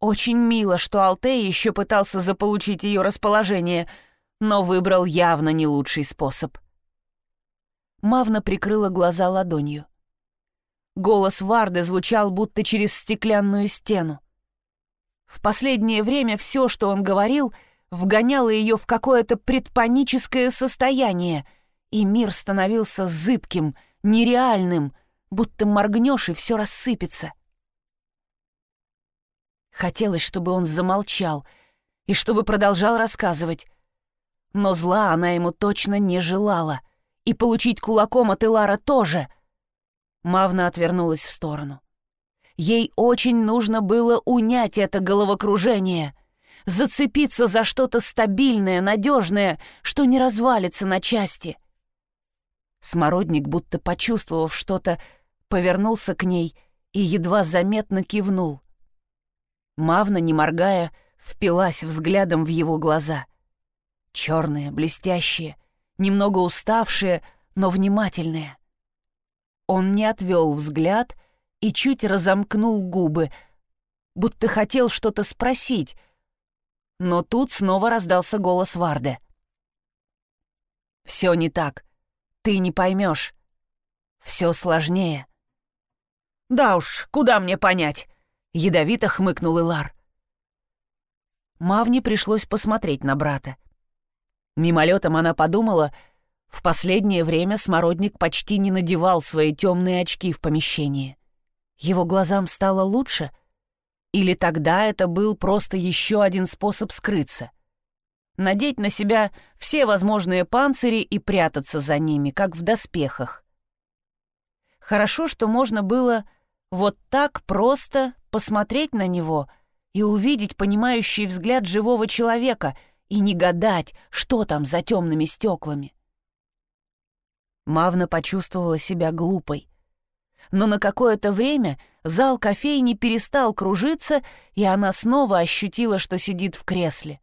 очень мило, что Алтей еще пытался заполучить ее расположение, но выбрал явно не лучший способ. Мавна прикрыла глаза ладонью. Голос Варды звучал будто через стеклянную стену. В последнее время все, что он говорил, вгоняло ее в какое-то предпаническое состояние, и мир становился зыбким, нереальным, будто моргнешь, и все рассыпется. Хотелось, чтобы он замолчал и чтобы продолжал рассказывать. Но зла она ему точно не желала, и получить кулаком от Илара тоже. Мавна отвернулась в сторону. Ей очень нужно было унять это головокружение, зацепиться за что-то стабильное, надежное, что не развалится на части. Смородник, будто почувствовав что-то, повернулся к ней и едва заметно кивнул. Мавна, не моргая, впилась взглядом в его глаза. Черные, блестящие, немного уставшие, но внимательные. Он не отвел взгляд — и чуть разомкнул губы, будто хотел что-то спросить. Но тут снова раздался голос Варде. «Все не так. Ты не поймешь. Все сложнее». «Да уж, куда мне понять?» — ядовито хмыкнул Илар. Мавне пришлось посмотреть на брата. Мимолетом она подумала, в последнее время Смородник почти не надевал свои темные очки в помещении. Его глазам стало лучше? Или тогда это был просто еще один способ скрыться? Надеть на себя все возможные панцири и прятаться за ними, как в доспехах. Хорошо, что можно было вот так просто посмотреть на него и увидеть понимающий взгляд живого человека и не гадать, что там за темными стеклами. Мавна почувствовала себя глупой но на какое-то время зал кофейни перестал кружиться, и она снова ощутила, что сидит в кресле.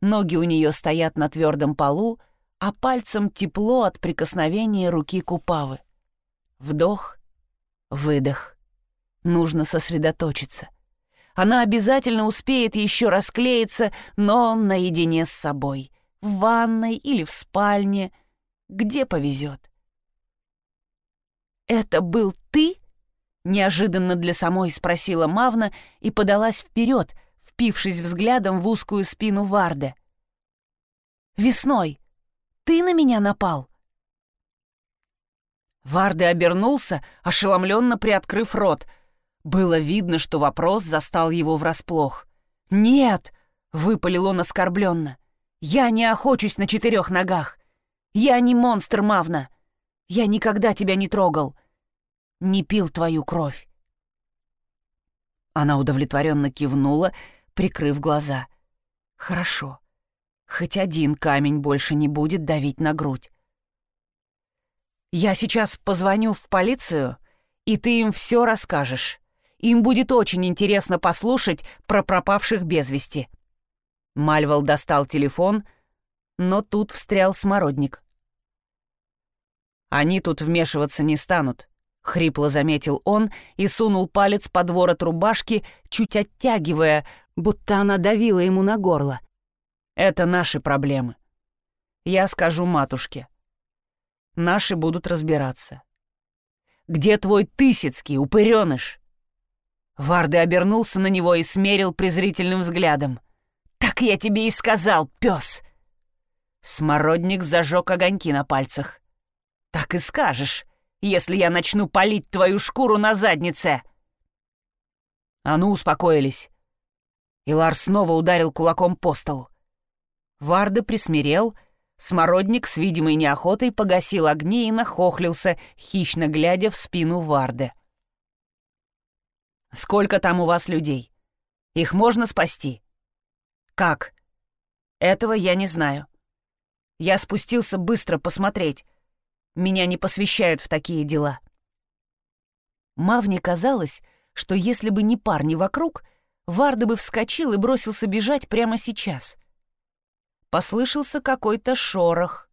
Ноги у нее стоят на твердом полу, а пальцем тепло от прикосновения руки Купавы. Вдох, выдох. Нужно сосредоточиться. Она обязательно успеет еще расклеиться, но наедине с собой, в ванной или в спальне, где повезет. «Это был ты?» Неожиданно для самой спросила Мавна и подалась вперед, впившись взглядом в узкую спину Варде. «Весной, ты на меня напал?» Варде обернулся, ошеломленно приоткрыв рот. Было видно, что вопрос застал его врасплох. «Нет!» — выпалил он оскорбленно. «Я не охочусь на четырех ногах. Я не монстр, Мавна. Я никогда тебя не трогал не пил твою кровь. Она удовлетворенно кивнула, прикрыв глаза. Хорошо. Хоть один камень больше не будет давить на грудь. Я сейчас позвоню в полицию, и ты им все расскажешь. Им будет очень интересно послушать про пропавших без вести. Мальвал достал телефон, но тут встрял смородник. Они тут вмешиваться не станут. — хрипло заметил он и сунул палец под ворот рубашки, чуть оттягивая, будто она давила ему на горло. «Это наши проблемы. Я скажу матушке. Наши будут разбираться. Где твой Тысяцкий, упыреныш?» Варды обернулся на него и смерил презрительным взглядом. «Так я тебе и сказал, пес!» Смородник зажег огоньки на пальцах. «Так и скажешь если я начну палить твою шкуру на заднице!» А ну, успокоились. Илар снова ударил кулаком по столу. Варда присмирел, смородник с видимой неохотой погасил огни и нахохлился, хищно глядя в спину Варды. «Сколько там у вас людей? Их можно спасти?» «Как?» «Этого я не знаю. Я спустился быстро посмотреть, меня не посвящают в такие дела. Мавне казалось, что если бы не парни вокруг, Варда бы вскочил и бросился бежать прямо сейчас. Послышался какой-то шорох.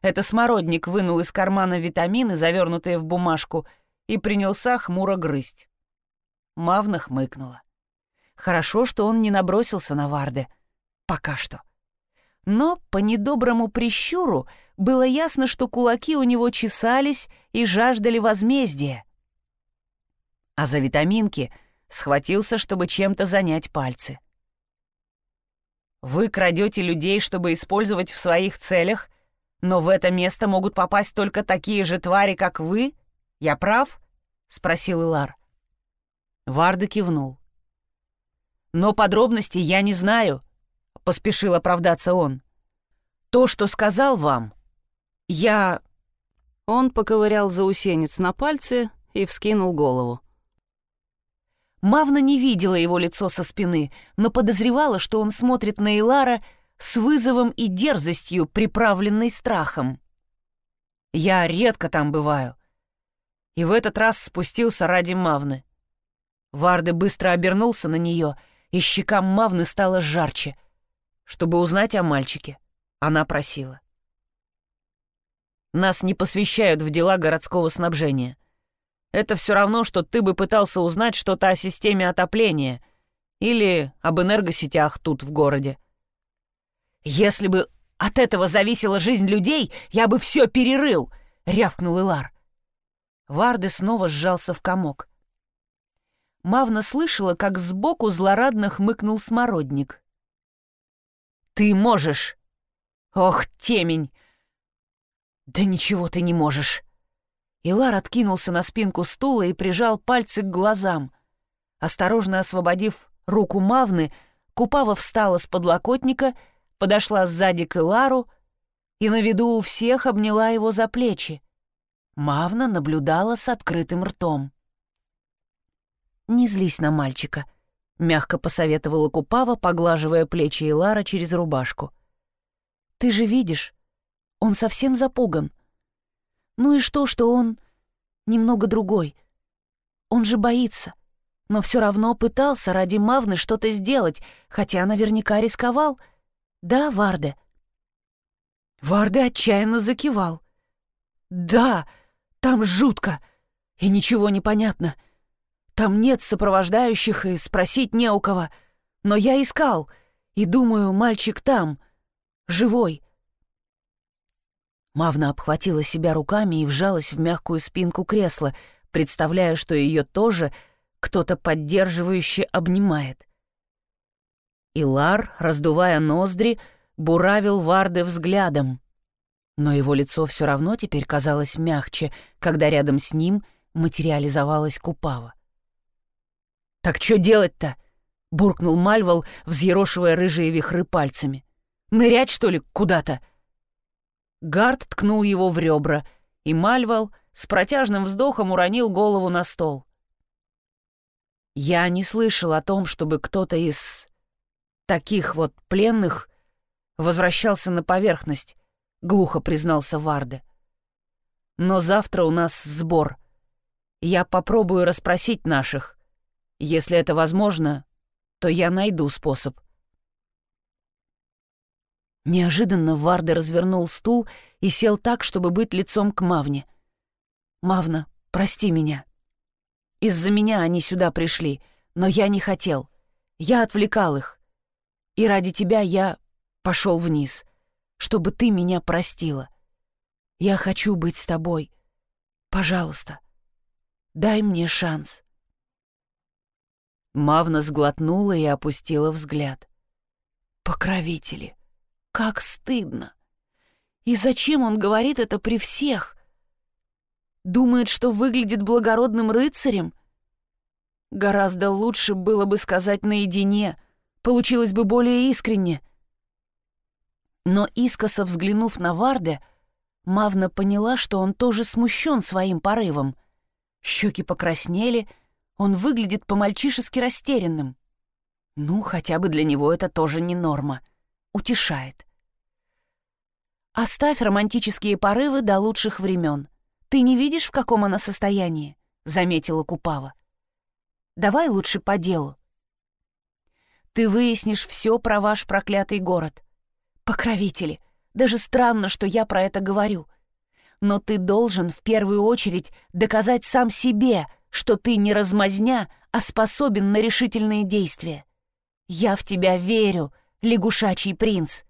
Это смородник вынул из кармана витамины, завернутые в бумажку, и принялся хмуро грызть. Мавна хмыкнула. Хорошо, что он не набросился на Варде. Пока что. Но по недоброму прищуру было ясно, что кулаки у него чесались и жаждали возмездия. А за витаминки схватился, чтобы чем-то занять пальцы. Вы крадете людей, чтобы использовать в своих целях, но в это место могут попасть только такие же твари, как вы? Я прав? — спросил Илар. Варда кивнул. «Но подробностей я не знаю», — поспешил оправдаться он. «То, что сказал вам, «Я...» Он поковырял заусенец на пальце и вскинул голову. Мавна не видела его лицо со спины, но подозревала, что он смотрит на Илара с вызовом и дерзостью, приправленной страхом. «Я редко там бываю». И в этот раз спустился ради Мавны. Варды быстро обернулся на нее, и щекам Мавны стало жарче. Чтобы узнать о мальчике, она просила. Нас не посвящают в дела городского снабжения. Это все равно, что ты бы пытался узнать что-то о системе отопления или об энергосетях тут в городе. Если бы от этого зависела жизнь людей, я бы все перерыл, — рявкнул Илар. Варды снова сжался в комок. Мавна слышала, как сбоку злорадно хмыкнул смородник. «Ты можешь!» «Ох, темень! «Да ничего ты не можешь!» Илар откинулся на спинку стула и прижал пальцы к глазам. Осторожно освободив руку Мавны, Купава встала с подлокотника, подошла сзади к Илару и на виду у всех обняла его за плечи. Мавна наблюдала с открытым ртом. «Не злись на мальчика», — мягко посоветовала Купава, поглаживая плечи Илара через рубашку. «Ты же видишь, он совсем запуган. Ну и что, что он немного другой? Он же боится. Но все равно пытался ради Мавны что-то сделать, хотя наверняка рисковал. Да, Варде? Варде отчаянно закивал. Да, там жутко. И ничего не понятно. Там нет сопровождающих, и спросить не у кого. Но я искал, и думаю, мальчик там, живой. Мавна обхватила себя руками и вжалась в мягкую спинку кресла, представляя, что ее тоже кто-то поддерживающе обнимает. Илар, раздувая ноздри, буравил Варде взглядом. Но его лицо все равно теперь казалось мягче, когда рядом с ним материализовалась Купава. «Так что делать-то?» — буркнул Мальвал, взъерошивая рыжие вихры пальцами. «Нырять, что ли, куда-то?» Гард ткнул его в ребра, и Мальвал с протяжным вздохом уронил голову на стол. «Я не слышал о том, чтобы кто-то из таких вот пленных возвращался на поверхность», — глухо признался Варде. «Но завтра у нас сбор. Я попробую расспросить наших. Если это возможно, то я найду способ». Неожиданно Варде развернул стул и сел так, чтобы быть лицом к Мавне. «Мавна, прости меня. Из-за меня они сюда пришли, но я не хотел. Я отвлекал их. И ради тебя я пошел вниз, чтобы ты меня простила. Я хочу быть с тобой. Пожалуйста, дай мне шанс». Мавна сглотнула и опустила взгляд. «Покровители, как стыдно! И зачем он говорит это при всех? Думает, что выглядит благородным рыцарем? Гораздо лучше было бы сказать наедине, получилось бы более искренне. Но искоса взглянув на Варде, Мавна поняла, что он тоже смущен своим порывом. Щеки покраснели, он выглядит по-мальчишески растерянным. Ну, хотя бы для него это тоже не норма. Утешает. «Оставь романтические порывы до лучших времен. Ты не видишь, в каком она состоянии?» — заметила Купава. «Давай лучше по делу. Ты выяснишь все про ваш проклятый город. Покровители, даже странно, что я про это говорю. Но ты должен в первую очередь доказать сам себе, что ты не размазня, а способен на решительные действия. Я в тебя верю, лягушачий принц.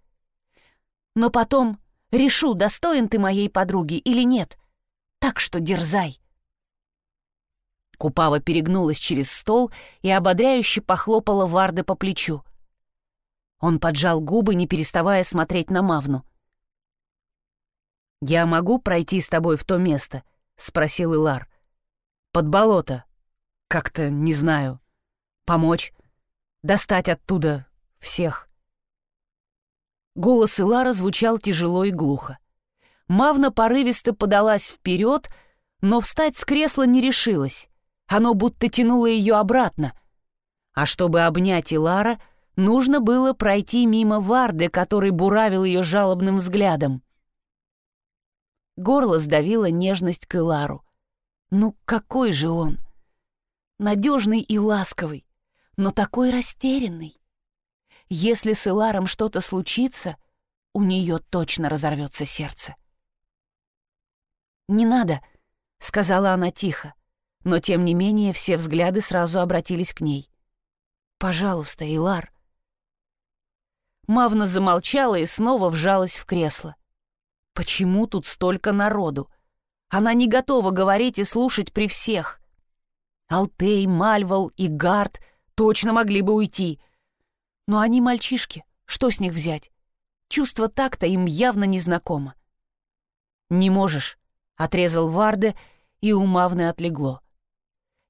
Но потом решу, достоин ты моей подруги или нет. Так что дерзай. Купава перегнулась через стол и ободряюще похлопала Варда по плечу. Он поджал губы, не переставая смотреть на Мавну. «Я могу пройти с тобой в то место?» — спросил Илар. «Под болото. Как-то, не знаю. Помочь. Достать оттуда всех». Голос Илара звучал тяжело и глухо. Мавна порывисто подалась вперед, но встать с кресла не решилась. Оно будто тянуло ее обратно. А чтобы обнять Илара, нужно было пройти мимо Варды, который буравил ее жалобным взглядом. Горло сдавило нежность к Илару. Ну, какой же он! Надежный и ласковый, но такой растерянный. Если с Иларом что-то случится, у нее точно разорвется сердце. «Не надо», — сказала она тихо, но тем не менее все взгляды сразу обратились к ней. «Пожалуйста, Илар». Мавна замолчала и снова вжалась в кресло. «Почему тут столько народу? Она не готова говорить и слушать при всех. Алтей, Мальвал и Гард точно могли бы уйти. Но они мальчишки, что с них взять? Чувство так-то им явно незнакомо. «Не можешь», — отрезал Варде, и у Мавны отлегло.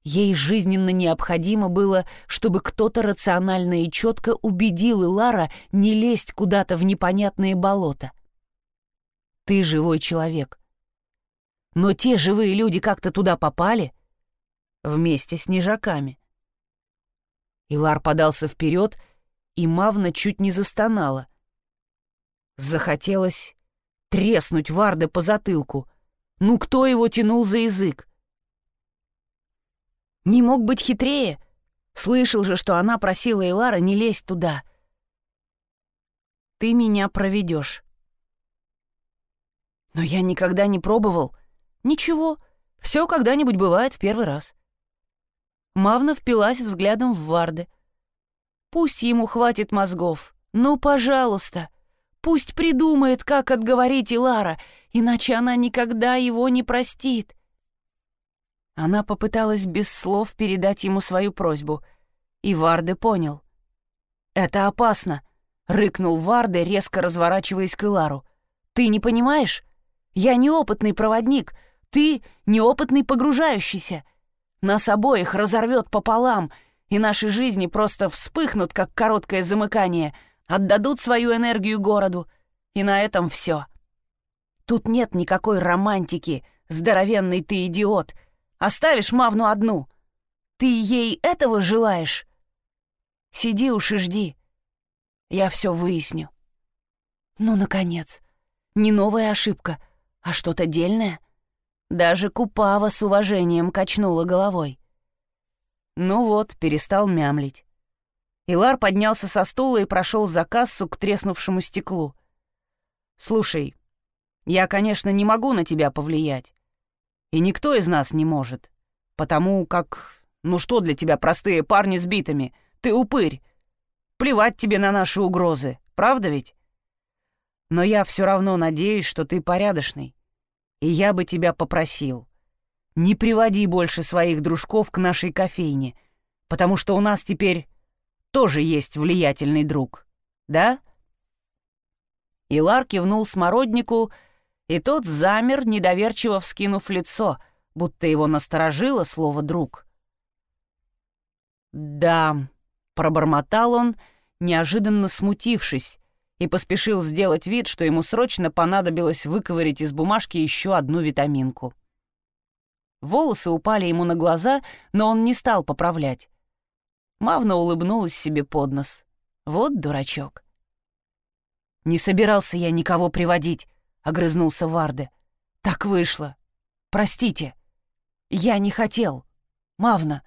Ей жизненно необходимо было, чтобы кто-то рационально и четко убедил Илара не лезть куда-то в непонятные болота. Ты живой человек. Но те живые люди как-то туда попали вместе с нежаками. Илар подался вперед, и Мавна чуть не застонала. Захотелось треснуть Варда по затылку. Ну кто его тянул за язык? Не мог быть хитрее. Слышал же, что она просила Элара не лезть туда. Ты меня проведешь. Но я никогда не пробовал. Ничего, все когда-нибудь бывает в первый раз. Мавна впилась взглядом в Варды. Пусть ему хватит мозгов. Ну, пожалуйста. Пусть придумает, как отговорить Илара, иначе она никогда его не простит. Она попыталась без слов передать ему свою просьбу, и Варде понял. «Это опасно», — рыкнул Варде, резко разворачиваясь к Илару. «Ты не понимаешь? Я неопытный проводник, ты неопытный погружающийся. Нас обоих разорвет пополам, и наши жизни просто вспыхнут, как короткое замыкание, отдадут свою энергию городу, и на этом все. Тут нет никакой романтики, здоровенный ты идиот. Оставишь Мавну одну. Ты ей этого желаешь? Сиди уж и жди. Я все выясню. Ну, наконец. Не новая ошибка, а что-то дельное. Даже Купава с уважением качнула головой. Ну вот, перестал мямлить. Илар поднялся со стула и прошел за кассу к треснувшему стеклу. «Слушай, я, конечно, не могу на тебя повлиять. И никто из нас не может. Потому как... Ну что для тебя простые парни с битами? Ты упырь. Плевать тебе на наши угрозы, правда ведь? Но я все равно надеюсь, что ты порядочный. И я бы тебя попросил. Не приводи больше своих дружков к нашей кофейне, потому что у нас теперь тоже есть влиятельный друг. Да? Илар кивнул смороднику, и тот замер, недоверчиво вскинув лицо, будто его насторожило слово «друг». «Да», — пробормотал он, неожиданно смутившись, и поспешил сделать вид, что ему срочно понадобилось выковырять из бумажки еще одну витаминку. Волосы упали ему на глаза, но он не стал поправлять. Мавна улыбнулась себе под нос. Вот дурачок. «Не собирался я никого приводить», — огрызнулся Варде. «Так вышло. Простите. Я не хотел. Мавна».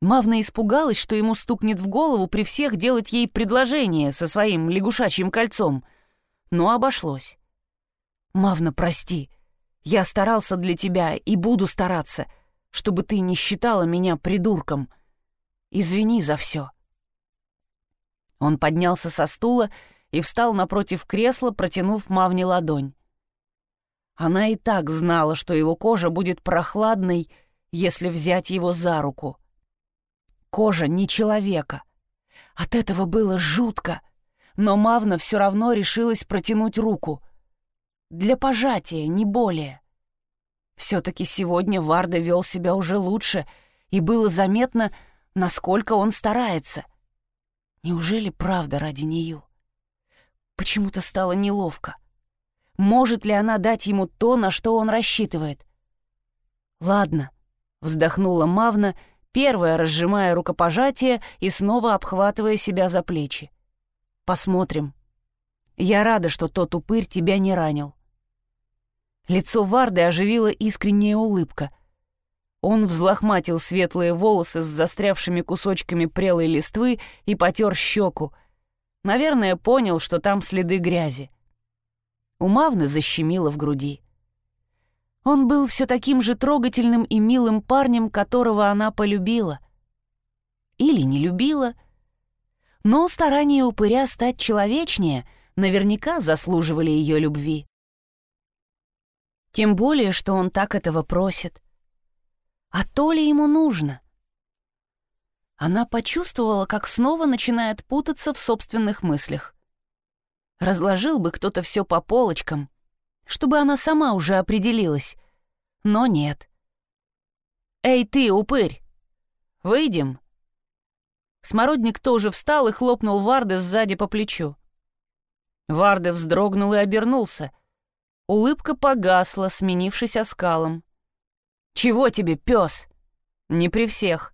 Мавна испугалась, что ему стукнет в голову при всех делать ей предложение со своим лягушачьим кольцом. Но обошлось. «Мавна, прости. Я старался для тебя и буду стараться, чтобы ты не считала меня придурком. Извини за все». Он поднялся со стула и встал напротив кресла, протянув Мавне ладонь. Она и так знала, что его кожа будет прохладной, если взять его за руку. Кожа не человека. От этого было жутко, но Мавна все равно решилась протянуть руку. Для пожатия, не более. Все-таки сегодня Варда вел себя уже лучше, и было заметно, насколько он старается. Неужели правда ради нее? Почему-то стало неловко. Может ли она дать ему то, на что он рассчитывает? «Ладно», — вздохнула Мавна, первая разжимая рукопожатие и снова обхватывая себя за плечи. «Посмотрим. Я рада, что тот упырь тебя не ранил». Лицо Варды оживила искренняя улыбка. Он взлохматил светлые волосы с застрявшими кусочками прелой листвы и потер щеку, Наверное, понял, что там следы грязи. У Мавны защемило в груди. Он был все таким же трогательным и милым парнем, которого она полюбила. Или не любила. Но старания упыря стать человечнее наверняка заслуживали ее любви. Тем более, что он так этого просит. А то ли ему нужно — она почувствовала, как снова начинает путаться в собственных мыслях. Разложил бы кто-то все по полочкам, чтобы она сама уже определилась. Но нет. «Эй ты, упырь! Выйдем!» Смородник тоже встал и хлопнул Варды сзади по плечу. Варды вздрогнул и обернулся. Улыбка погасла, сменившись оскалом. «Чего тебе, пес? «Не при всех!»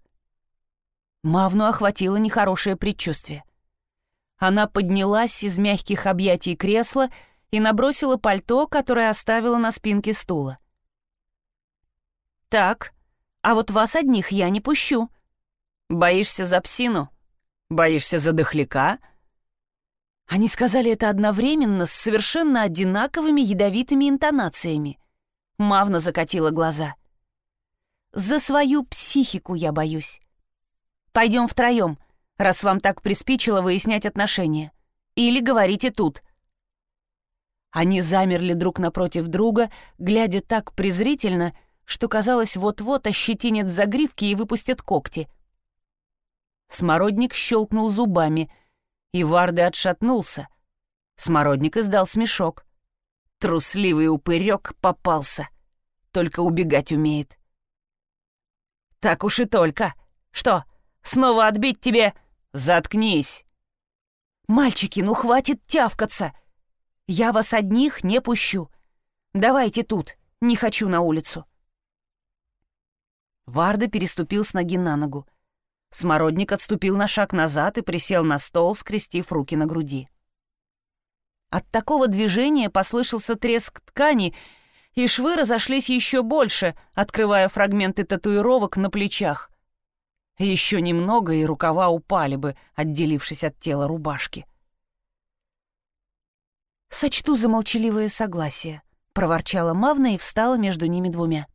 Мавну охватило нехорошее предчувствие. Она поднялась из мягких объятий кресла и набросила пальто, которое оставила на спинке стула. «Так, а вот вас одних я не пущу. Боишься за псину? Боишься за дохляка?» Они сказали это одновременно с совершенно одинаковыми ядовитыми интонациями. Мавна закатила глаза. «За свою психику я боюсь. Пойдем втроем, раз вам так приспичило выяснять отношения. Или говорите тут». Они замерли друг напротив друга, глядя так презрительно, что, казалось, вот-вот ощетинит загривки и выпустят когти. Смородник щелкнул зубами, и Варды отшатнулся. Смородник издал смешок. Трусливый упырек попался. Только убегать умеет. «Так уж и только. Что, снова отбить тебе? Заткнись!» «Мальчики, ну хватит тявкаться! Я вас одних не пущу. Давайте тут, не хочу на улицу». Варда переступил с ноги на ногу. Смородник отступил на шаг назад и присел на стол, скрестив руки на груди. От такого движения послышался треск ткани, и швы разошлись еще больше, открывая фрагменты татуировок на плечах. Еще немного, и рукава упали бы, отделившись от тела рубашки. «Сочту за молчаливое согласие», — проворчала Мавна и встала между ними двумя.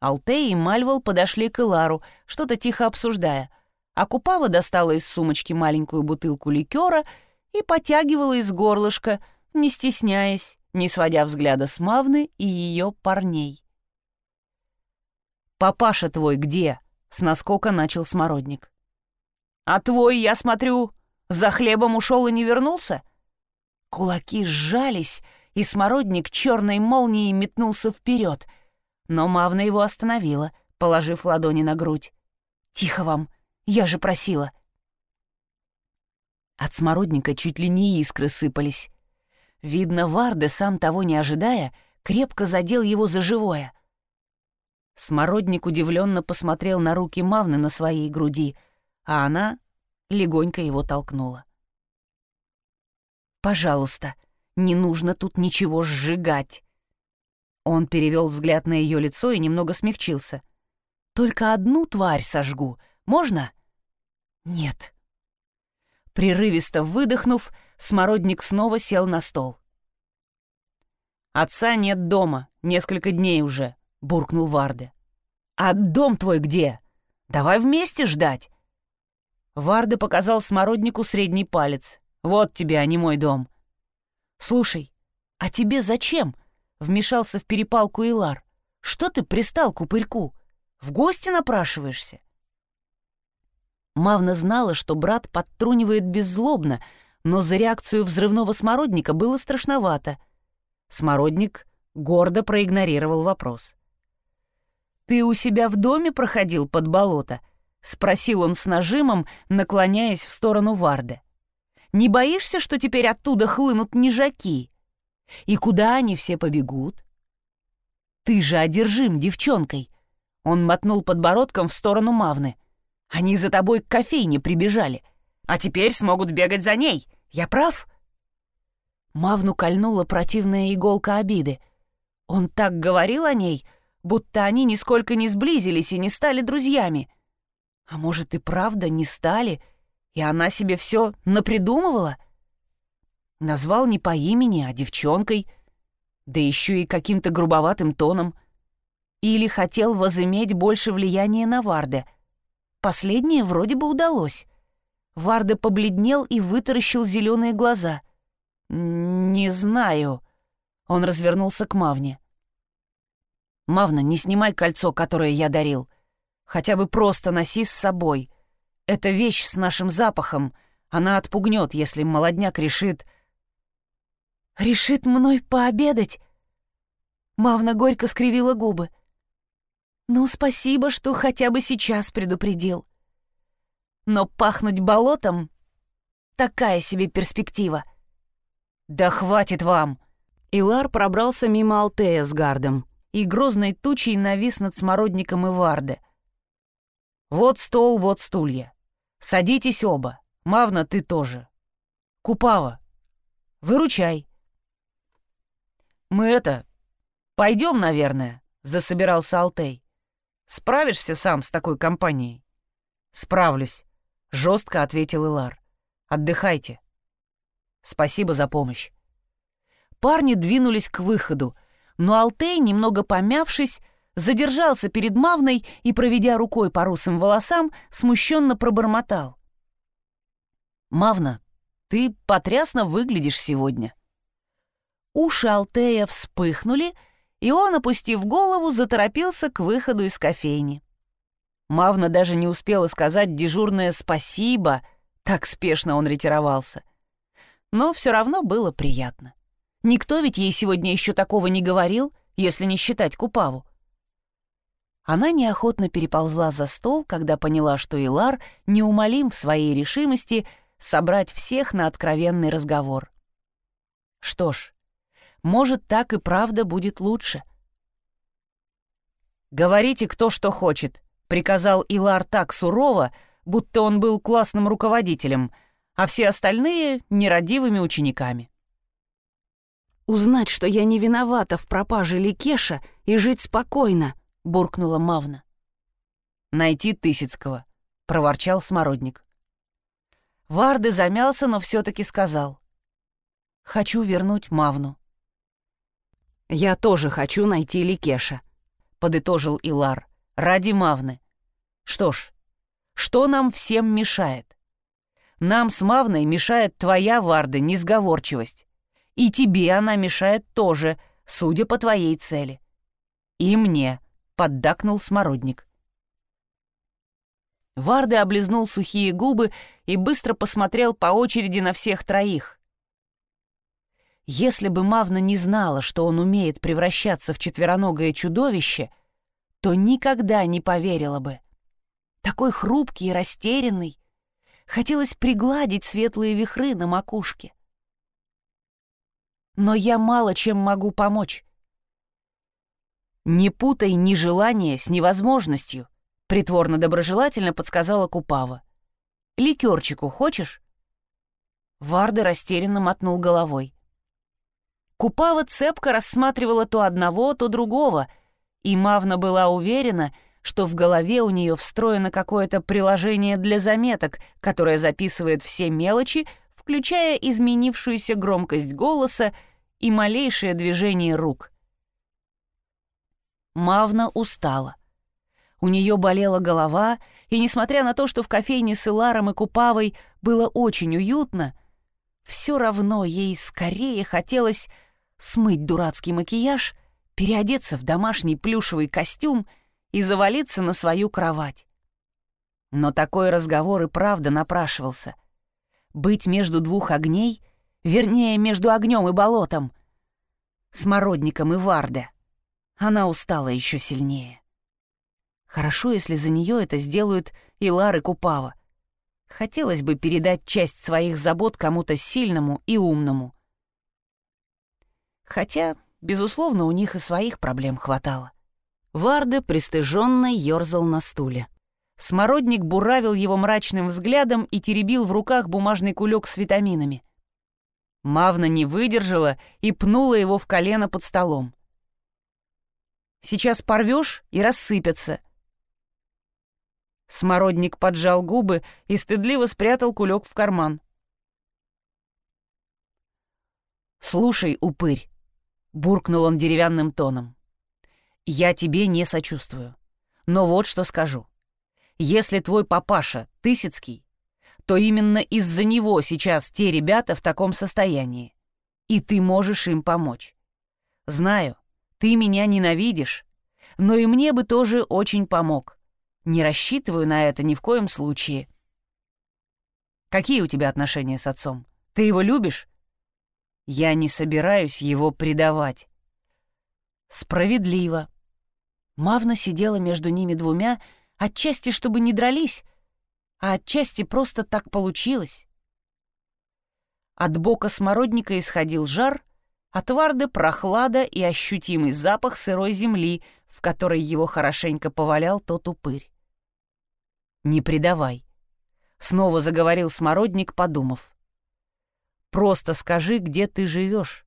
Алтей и Мальвал подошли к Илару, что-то тихо обсуждая, а Купава достала из сумочки маленькую бутылку ликера и потягивала из горлышка, не стесняясь, не сводя взгляда с Мавны и ее парней. «Папаша твой где?» — с наскока начал Смородник. «А твой, я смотрю, за хлебом ушел и не вернулся?» Кулаки сжались, и Смородник черной молнией метнулся вперед, но Мавна его остановила, положив ладони на грудь. «Тихо вам, я же просила!» От Смородника чуть ли не искры сыпались. Видно, Варде, сам того не ожидая, крепко задел его за живое. Смородник удивленно посмотрел на руки Мавны на своей груди, а она легонько его толкнула. «Пожалуйста, не нужно тут ничего сжигать». Он перевел взгляд на ее лицо и немного смягчился. «Только одну тварь сожгу. Можно?» «Нет». Прерывисто выдохнув, Смородник снова сел на стол. «Отца нет дома, несколько дней уже», — буркнул Варде. «А дом твой где? Давай вместе ждать». Варде показал Смороднику средний палец. «Вот тебе, а не мой дом». «Слушай, а тебе зачем?» — вмешался в перепалку Илар. «Что ты пристал к упырьку? В гости напрашиваешься?» Мавна знала, что брат подтрунивает беззлобно, но за реакцию взрывного смородника было страшновато. Смородник гордо проигнорировал вопрос. «Ты у себя в доме проходил под болото?» — спросил он с нажимом, наклоняясь в сторону Варды. «Не боишься, что теперь оттуда хлынут нежаки? И куда они все побегут?» «Ты же одержим девчонкой!» Он мотнул подбородком в сторону Мавны. «Они за тобой к кофейне прибежали а теперь смогут бегать за ней. Я прав?» Мавну кольнула противная иголка обиды. Он так говорил о ней, будто они нисколько не сблизились и не стали друзьями. А может, и правда не стали, и она себе все напридумывала? Назвал не по имени, а девчонкой, да еще и каким-то грубоватым тоном. Или хотел возыметь больше влияния на Варде. Последнее вроде бы удалось. Варда побледнел и вытаращил зеленые глаза. «Не знаю». Он развернулся к Мавне. «Мавна, не снимай кольцо, которое я дарил. Хотя бы просто носи с собой. Это вещь с нашим запахом. Она отпугнет, если молодняк решит...» «Решит мной пообедать?» Мавна горько скривила губы. «Ну, спасибо, что хотя бы сейчас предупредил но пахнуть болотом — такая себе перспектива. «Да хватит вам!» Илар пробрался мимо Алтея с гардом и грозной тучей навис над смородником и Варде. «Вот стол, вот стулья. Садитесь оба. Мавна, ты тоже. Купава, выручай». «Мы это... пойдем, наверное», — засобирался Алтей. «Справишься сам с такой компанией?» «Справлюсь», — жестко ответил Илар. «Отдыхайте. Спасибо за помощь». Парни двинулись к выходу, но Алтей, немного помявшись, задержался перед Мавной и, проведя рукой по русым волосам, смущенно пробормотал. «Мавна, ты потрясно выглядишь сегодня». Уши Алтея вспыхнули, и он, опустив голову, заторопился к выходу из кофейни. Мавна даже не успела сказать дежурное «спасибо», так спешно он ретировался. Но все равно было приятно. Никто ведь ей сегодня еще такого не говорил, если не считать Купаву. Она неохотно переползла за стол, когда поняла, что Илар неумолим в своей решимости собрать всех на откровенный разговор. Что ж, может, так и правда будет лучше. «Говорите, кто что хочет», — приказал Илар так сурово, будто он был классным руководителем, а все остальные — нерадивыми учениками. «Узнать, что я не виновата в пропаже Ликеша и жить спокойно», — буркнула Мавна. «Найти Тысяцкого», — проворчал Смородник. Варды замялся, но все-таки сказал. «Хочу вернуть Мавну». «Я тоже хочу найти Ликеша», — подытожил Илар. «Ради Мавны. Что ж, что нам всем мешает? Нам с Мавной мешает твоя, Варда, несговорчивость. И тебе она мешает тоже, судя по твоей цели. И мне», — поддакнул Смородник. Варды облизнул сухие губы и быстро посмотрел по очереди на всех троих. Если бы Мавна не знала, что он умеет превращаться в четвероногое чудовище, то никогда не поверила бы. Такой хрупкий и растерянный. Хотелось пригладить светлые вихры на макушке. Но я мало чем могу помочь. «Не путай нежелание с невозможностью», — притворно-доброжелательно подсказала Купава. «Ликерчику хочешь?» Варда растерянно мотнул головой. Купава цепко рассматривала то одного, то другого, и Мавна была уверена, что в голове у нее встроено какое-то приложение для заметок, которое записывает все мелочи, включая изменившуюся громкость голоса и малейшее движение рук. Мавна устала. У нее болела голова, и, несмотря на то, что в кофейне с Иларом и Купавой было очень уютно, все равно ей скорее хотелось смыть дурацкий макияж, переодеться в домашний плюшевый костюм и завалиться на свою кровать. Но такой разговор и правда напрашивался. Быть между двух огней, вернее, между огнем и болотом, смородником и Варде. Она устала еще сильнее. Хорошо, если за нее это сделают и Лары Купава. Хотелось бы передать часть своих забот кому-то сильному и умному — Хотя, безусловно, у них и своих проблем хватало. Варда пристыженно ерзал на стуле. Смородник буравил его мрачным взглядом и теребил в руках бумажный кулек с витаминами. Мавна не выдержала и пнула его в колено под столом. «Сейчас порвешь и рассыпется». Смородник поджал губы и стыдливо спрятал кулек в карман. «Слушай, упырь, — буркнул он деревянным тоном. «Я тебе не сочувствую. Но вот что скажу. Если твой папаша Тысяцкий, то именно из-за него сейчас те ребята в таком состоянии. И ты можешь им помочь. Знаю, ты меня ненавидишь, но и мне бы тоже очень помог. Не рассчитываю на это ни в коем случае. Какие у тебя отношения с отцом? Ты его любишь? Я не собираюсь его предавать. Справедливо. Мавна сидела между ними двумя, отчасти, чтобы не дрались, а отчасти просто так получилось. От бока смородника исходил жар, от Варды прохлада и ощутимый запах сырой земли, в которой его хорошенько повалял тот упырь. «Не предавай», — снова заговорил смородник, подумав. Просто скажи, где ты живешь.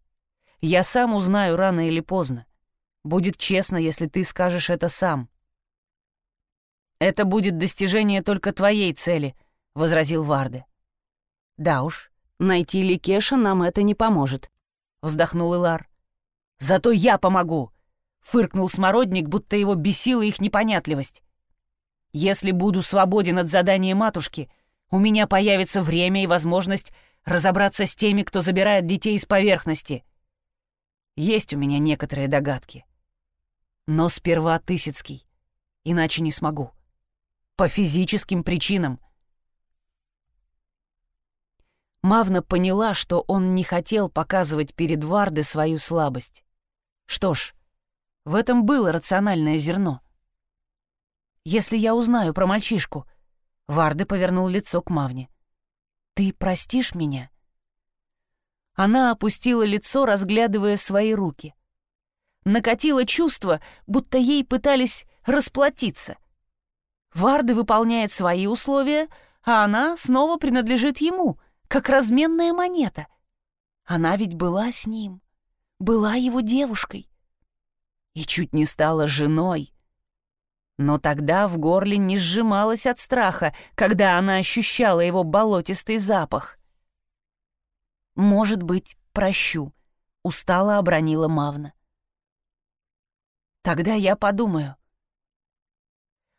Я сам узнаю рано или поздно. Будет честно, если ты скажешь это сам. Это будет достижение только твоей цели, — возразил Варде. Да уж, найти Ликеша нам это не поможет, — вздохнул Илар. Зато я помогу, — фыркнул Смородник, будто его бесила их непонятливость. Если буду свободен от задания матушки, у меня появится время и возможность разобраться с теми, кто забирает детей с поверхности. Есть у меня некоторые догадки. Но сперва Тысяцкий, иначе не смогу. По физическим причинам. Мавна поняла, что он не хотел показывать перед Варды свою слабость. Что ж, в этом было рациональное зерно. «Если я узнаю про мальчишку...» Варды повернул лицо к Мавне. «Ты простишь меня?» Она опустила лицо, разглядывая свои руки. Накатило чувство, будто ей пытались расплатиться. Варды выполняет свои условия, а она снова принадлежит ему, как разменная монета. Она ведь была с ним, была его девушкой. И чуть не стала женой. Но тогда в горле не сжималась от страха, когда она ощущала его болотистый запах. «Может быть, прощу», — устало обронила Мавна. «Тогда я подумаю»,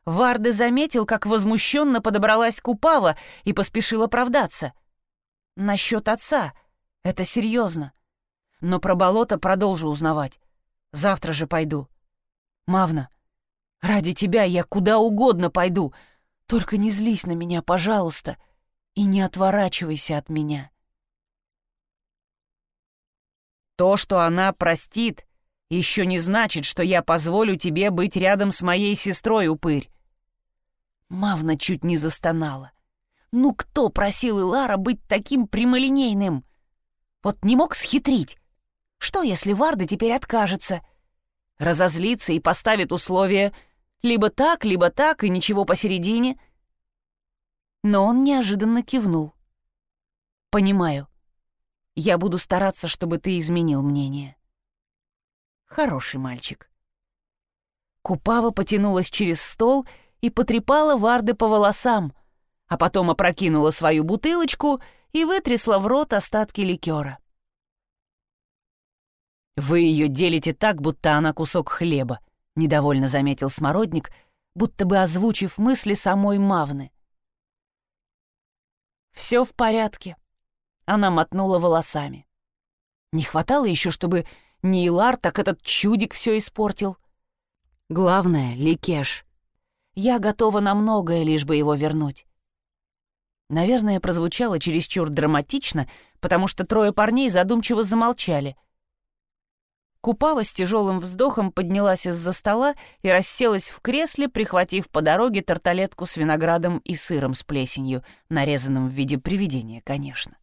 Варды заметил, как возмущенно подобралась Купава и поспешил оправдаться. Насчет отца. Это серьезно. Но про болото продолжу узнавать. Завтра же пойду. Мавна, ради тебя я куда угодно пойду. Только не злись на меня, пожалуйста, и не отворачивайся от меня. То, что она простит, еще не значит, что я позволю тебе быть рядом с моей сестрой, упырь. Мавна чуть не застонала. Ну кто просил Илара быть таким прямолинейным? Вот не мог схитрить. Что, если Варда теперь откажется? Разозлится и поставит условия либо так, либо так, и ничего посередине. Но он неожиданно кивнул. «Понимаю. Я буду стараться, чтобы ты изменил мнение». Хороший мальчик. Купава потянулась через стол и потрепала Варды по волосам, а потом опрокинула свою бутылочку и вытрясла в рот остатки ликера. «Вы ее делите так, будто она кусок хлеба», — недовольно заметил Смородник, будто бы озвучив мысли самой Мавны. «Все в порядке», — она мотнула волосами. «Не хватало еще, чтобы не Илар, так этот чудик все испортил. Главное — Ликеш. Я готова на многое, лишь бы его вернуть. Наверное, прозвучало чересчур драматично, потому что трое парней задумчиво замолчали. Купава с тяжелым вздохом поднялась из-за стола и расселась в кресле, прихватив по дороге тарталетку с виноградом и сыром с плесенью, нарезанным в виде привидения, конечно.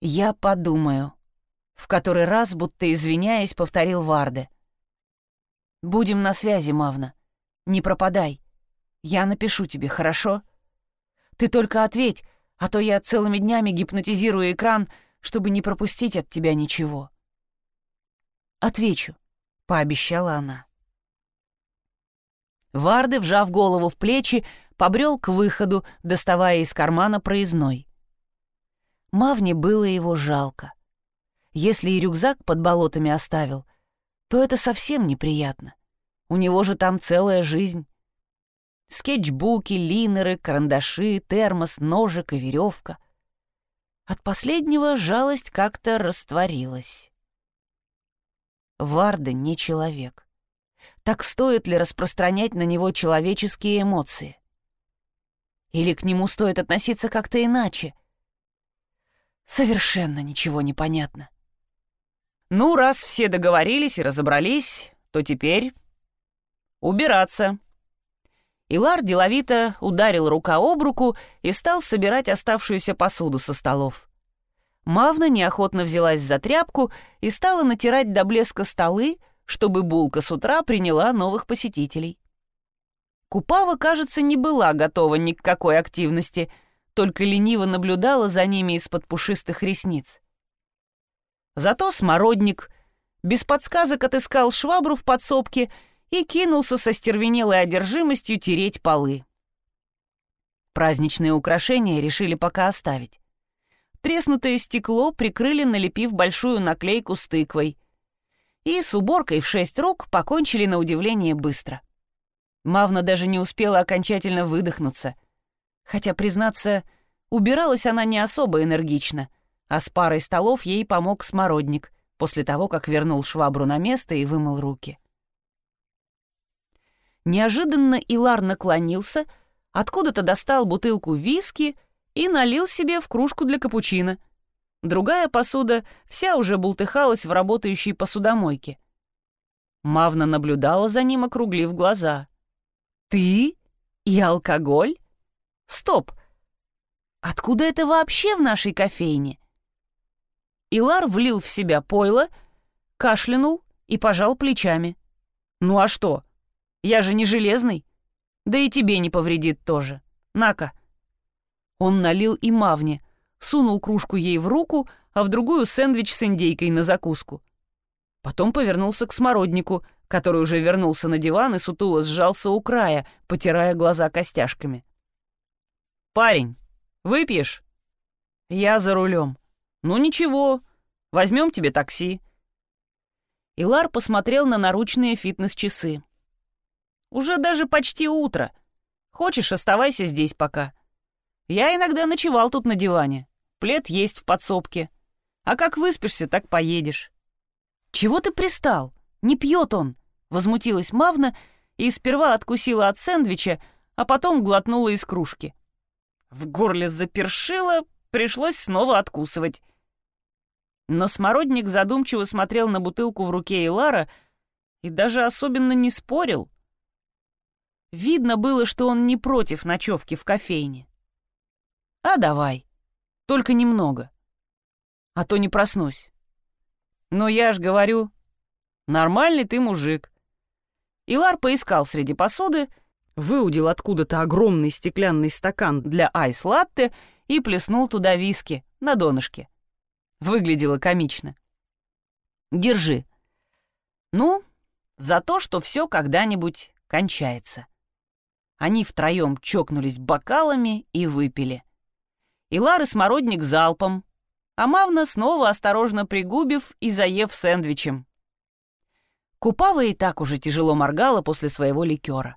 «Я подумаю», — в который раз, будто извиняясь, повторил Варде. «Будем на связи, Мавна. Не пропадай. Я напишу тебе, хорошо? Ты только ответь, а то я целыми днями гипнотизирую экран, чтобы не пропустить от тебя ничего. Отвечу, пообещала она. Варды, вжав голову в плечи, побрел к выходу, доставая из кармана проездной. Мавне было его жалко. Если и рюкзак под болотами оставил, то это совсем неприятно. У него же там целая жизнь. Скетчбуки, линеры, карандаши, термос, ножик и веревка. От последнего жалость как-то растворилась. Варда не человек. Так стоит ли распространять на него человеческие эмоции? Или к нему стоит относиться как-то иначе? Совершенно ничего не понятно. Ну, раз все договорились и разобрались, то теперь «Убираться!» Илар деловито ударил рука об руку и стал собирать оставшуюся посуду со столов. Мавна неохотно взялась за тряпку и стала натирать до блеска столы, чтобы булка с утра приняла новых посетителей. Купава, кажется, не была готова ни к какой активности, только лениво наблюдала за ними из-под пушистых ресниц. Зато смородник без подсказок отыскал швабру в подсобке и кинулся со стервенелой одержимостью тереть полы. Праздничные украшения решили пока оставить. Треснутое стекло прикрыли, налепив большую наклейку с тыквой. И с уборкой в шесть рук покончили на удивление быстро. Мавна даже не успела окончательно выдохнуться. Хотя, признаться, убиралась она не особо энергично, а с парой столов ей помог смородник, после того, как вернул швабру на место и вымыл руки. Неожиданно Илар наклонился, откуда-то достал бутылку виски и налил себе в кружку для капучино. Другая посуда вся уже бултыхалась в работающей посудомойке. Мавна наблюдала за ним, округлив глаза. «Ты? И алкоголь? Стоп! Откуда это вообще в нашей кофейне?» Илар влил в себя пойло, кашлянул и пожал плечами. «Ну а что? Я же не железный. Да и тебе не повредит тоже. На-ка». Он налил и Мавне, сунул кружку ей в руку, а в другую сэндвич с индейкой на закуску. Потом повернулся к смороднику, который уже вернулся на диван и сутуло сжался у края, потирая глаза костяшками. «Парень, выпьешь?» «Я за рулем. «Ну ничего, возьмем тебе такси». Илар посмотрел на наручные фитнес-часы. «Уже даже почти утро. Хочешь, оставайся здесь пока. Я иногда ночевал тут на диване. Плед есть в подсобке. А как выспишься, так поедешь». «Чего ты пристал? Не пьет он!» — возмутилась Мавна и сперва откусила от сэндвича, а потом глотнула из кружки. В горле запершило, пришлось снова откусывать. Но смородник задумчиво смотрел на бутылку в руке Илара и даже особенно не спорил. Видно было, что он не против ночевки в кофейне. «А давай, только немного, а то не проснусь». «Но я ж говорю, нормальный ты мужик». Илар поискал среди посуды, выудил откуда-то огромный стеклянный стакан для айс-латте и плеснул туда виски на донышке. Выглядело комично. Держи. Ну, за то, что все когда-нибудь кончается. Они втроем чокнулись бокалами и выпили. И Смородник залпом, а Мавна снова осторожно пригубив и заев сэндвичем. Купава и так уже тяжело моргала после своего ликера.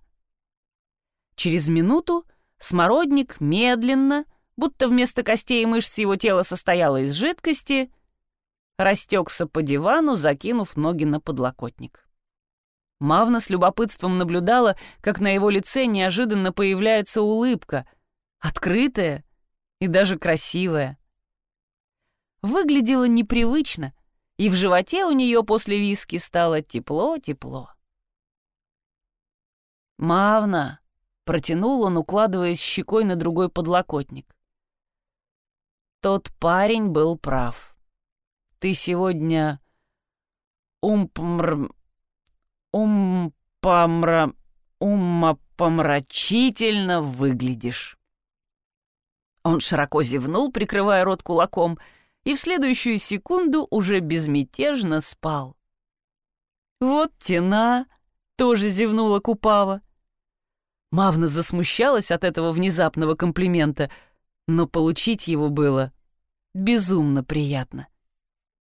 Через минуту Смородник медленно, будто вместо костей и мышц его тела состояло из жидкости, растекся по дивану, закинув ноги на подлокотник. Мавна с любопытством наблюдала, как на его лице неожиданно появляется улыбка, открытая и даже красивая. Выглядела непривычно, и в животе у нее после виски стало тепло-тепло. «Мавна!» — протянул он, укладываясь щекой на другой подлокотник. Тот парень был прав. Ты сегодня умпмр... умпомра... умопомрачительно выглядишь. Он широко зевнул, прикрывая рот кулаком, и в следующую секунду уже безмятежно спал. «Вот тена!» — тоже зевнула Купава. Мавна засмущалась от этого внезапного комплимента — но получить его было безумно приятно.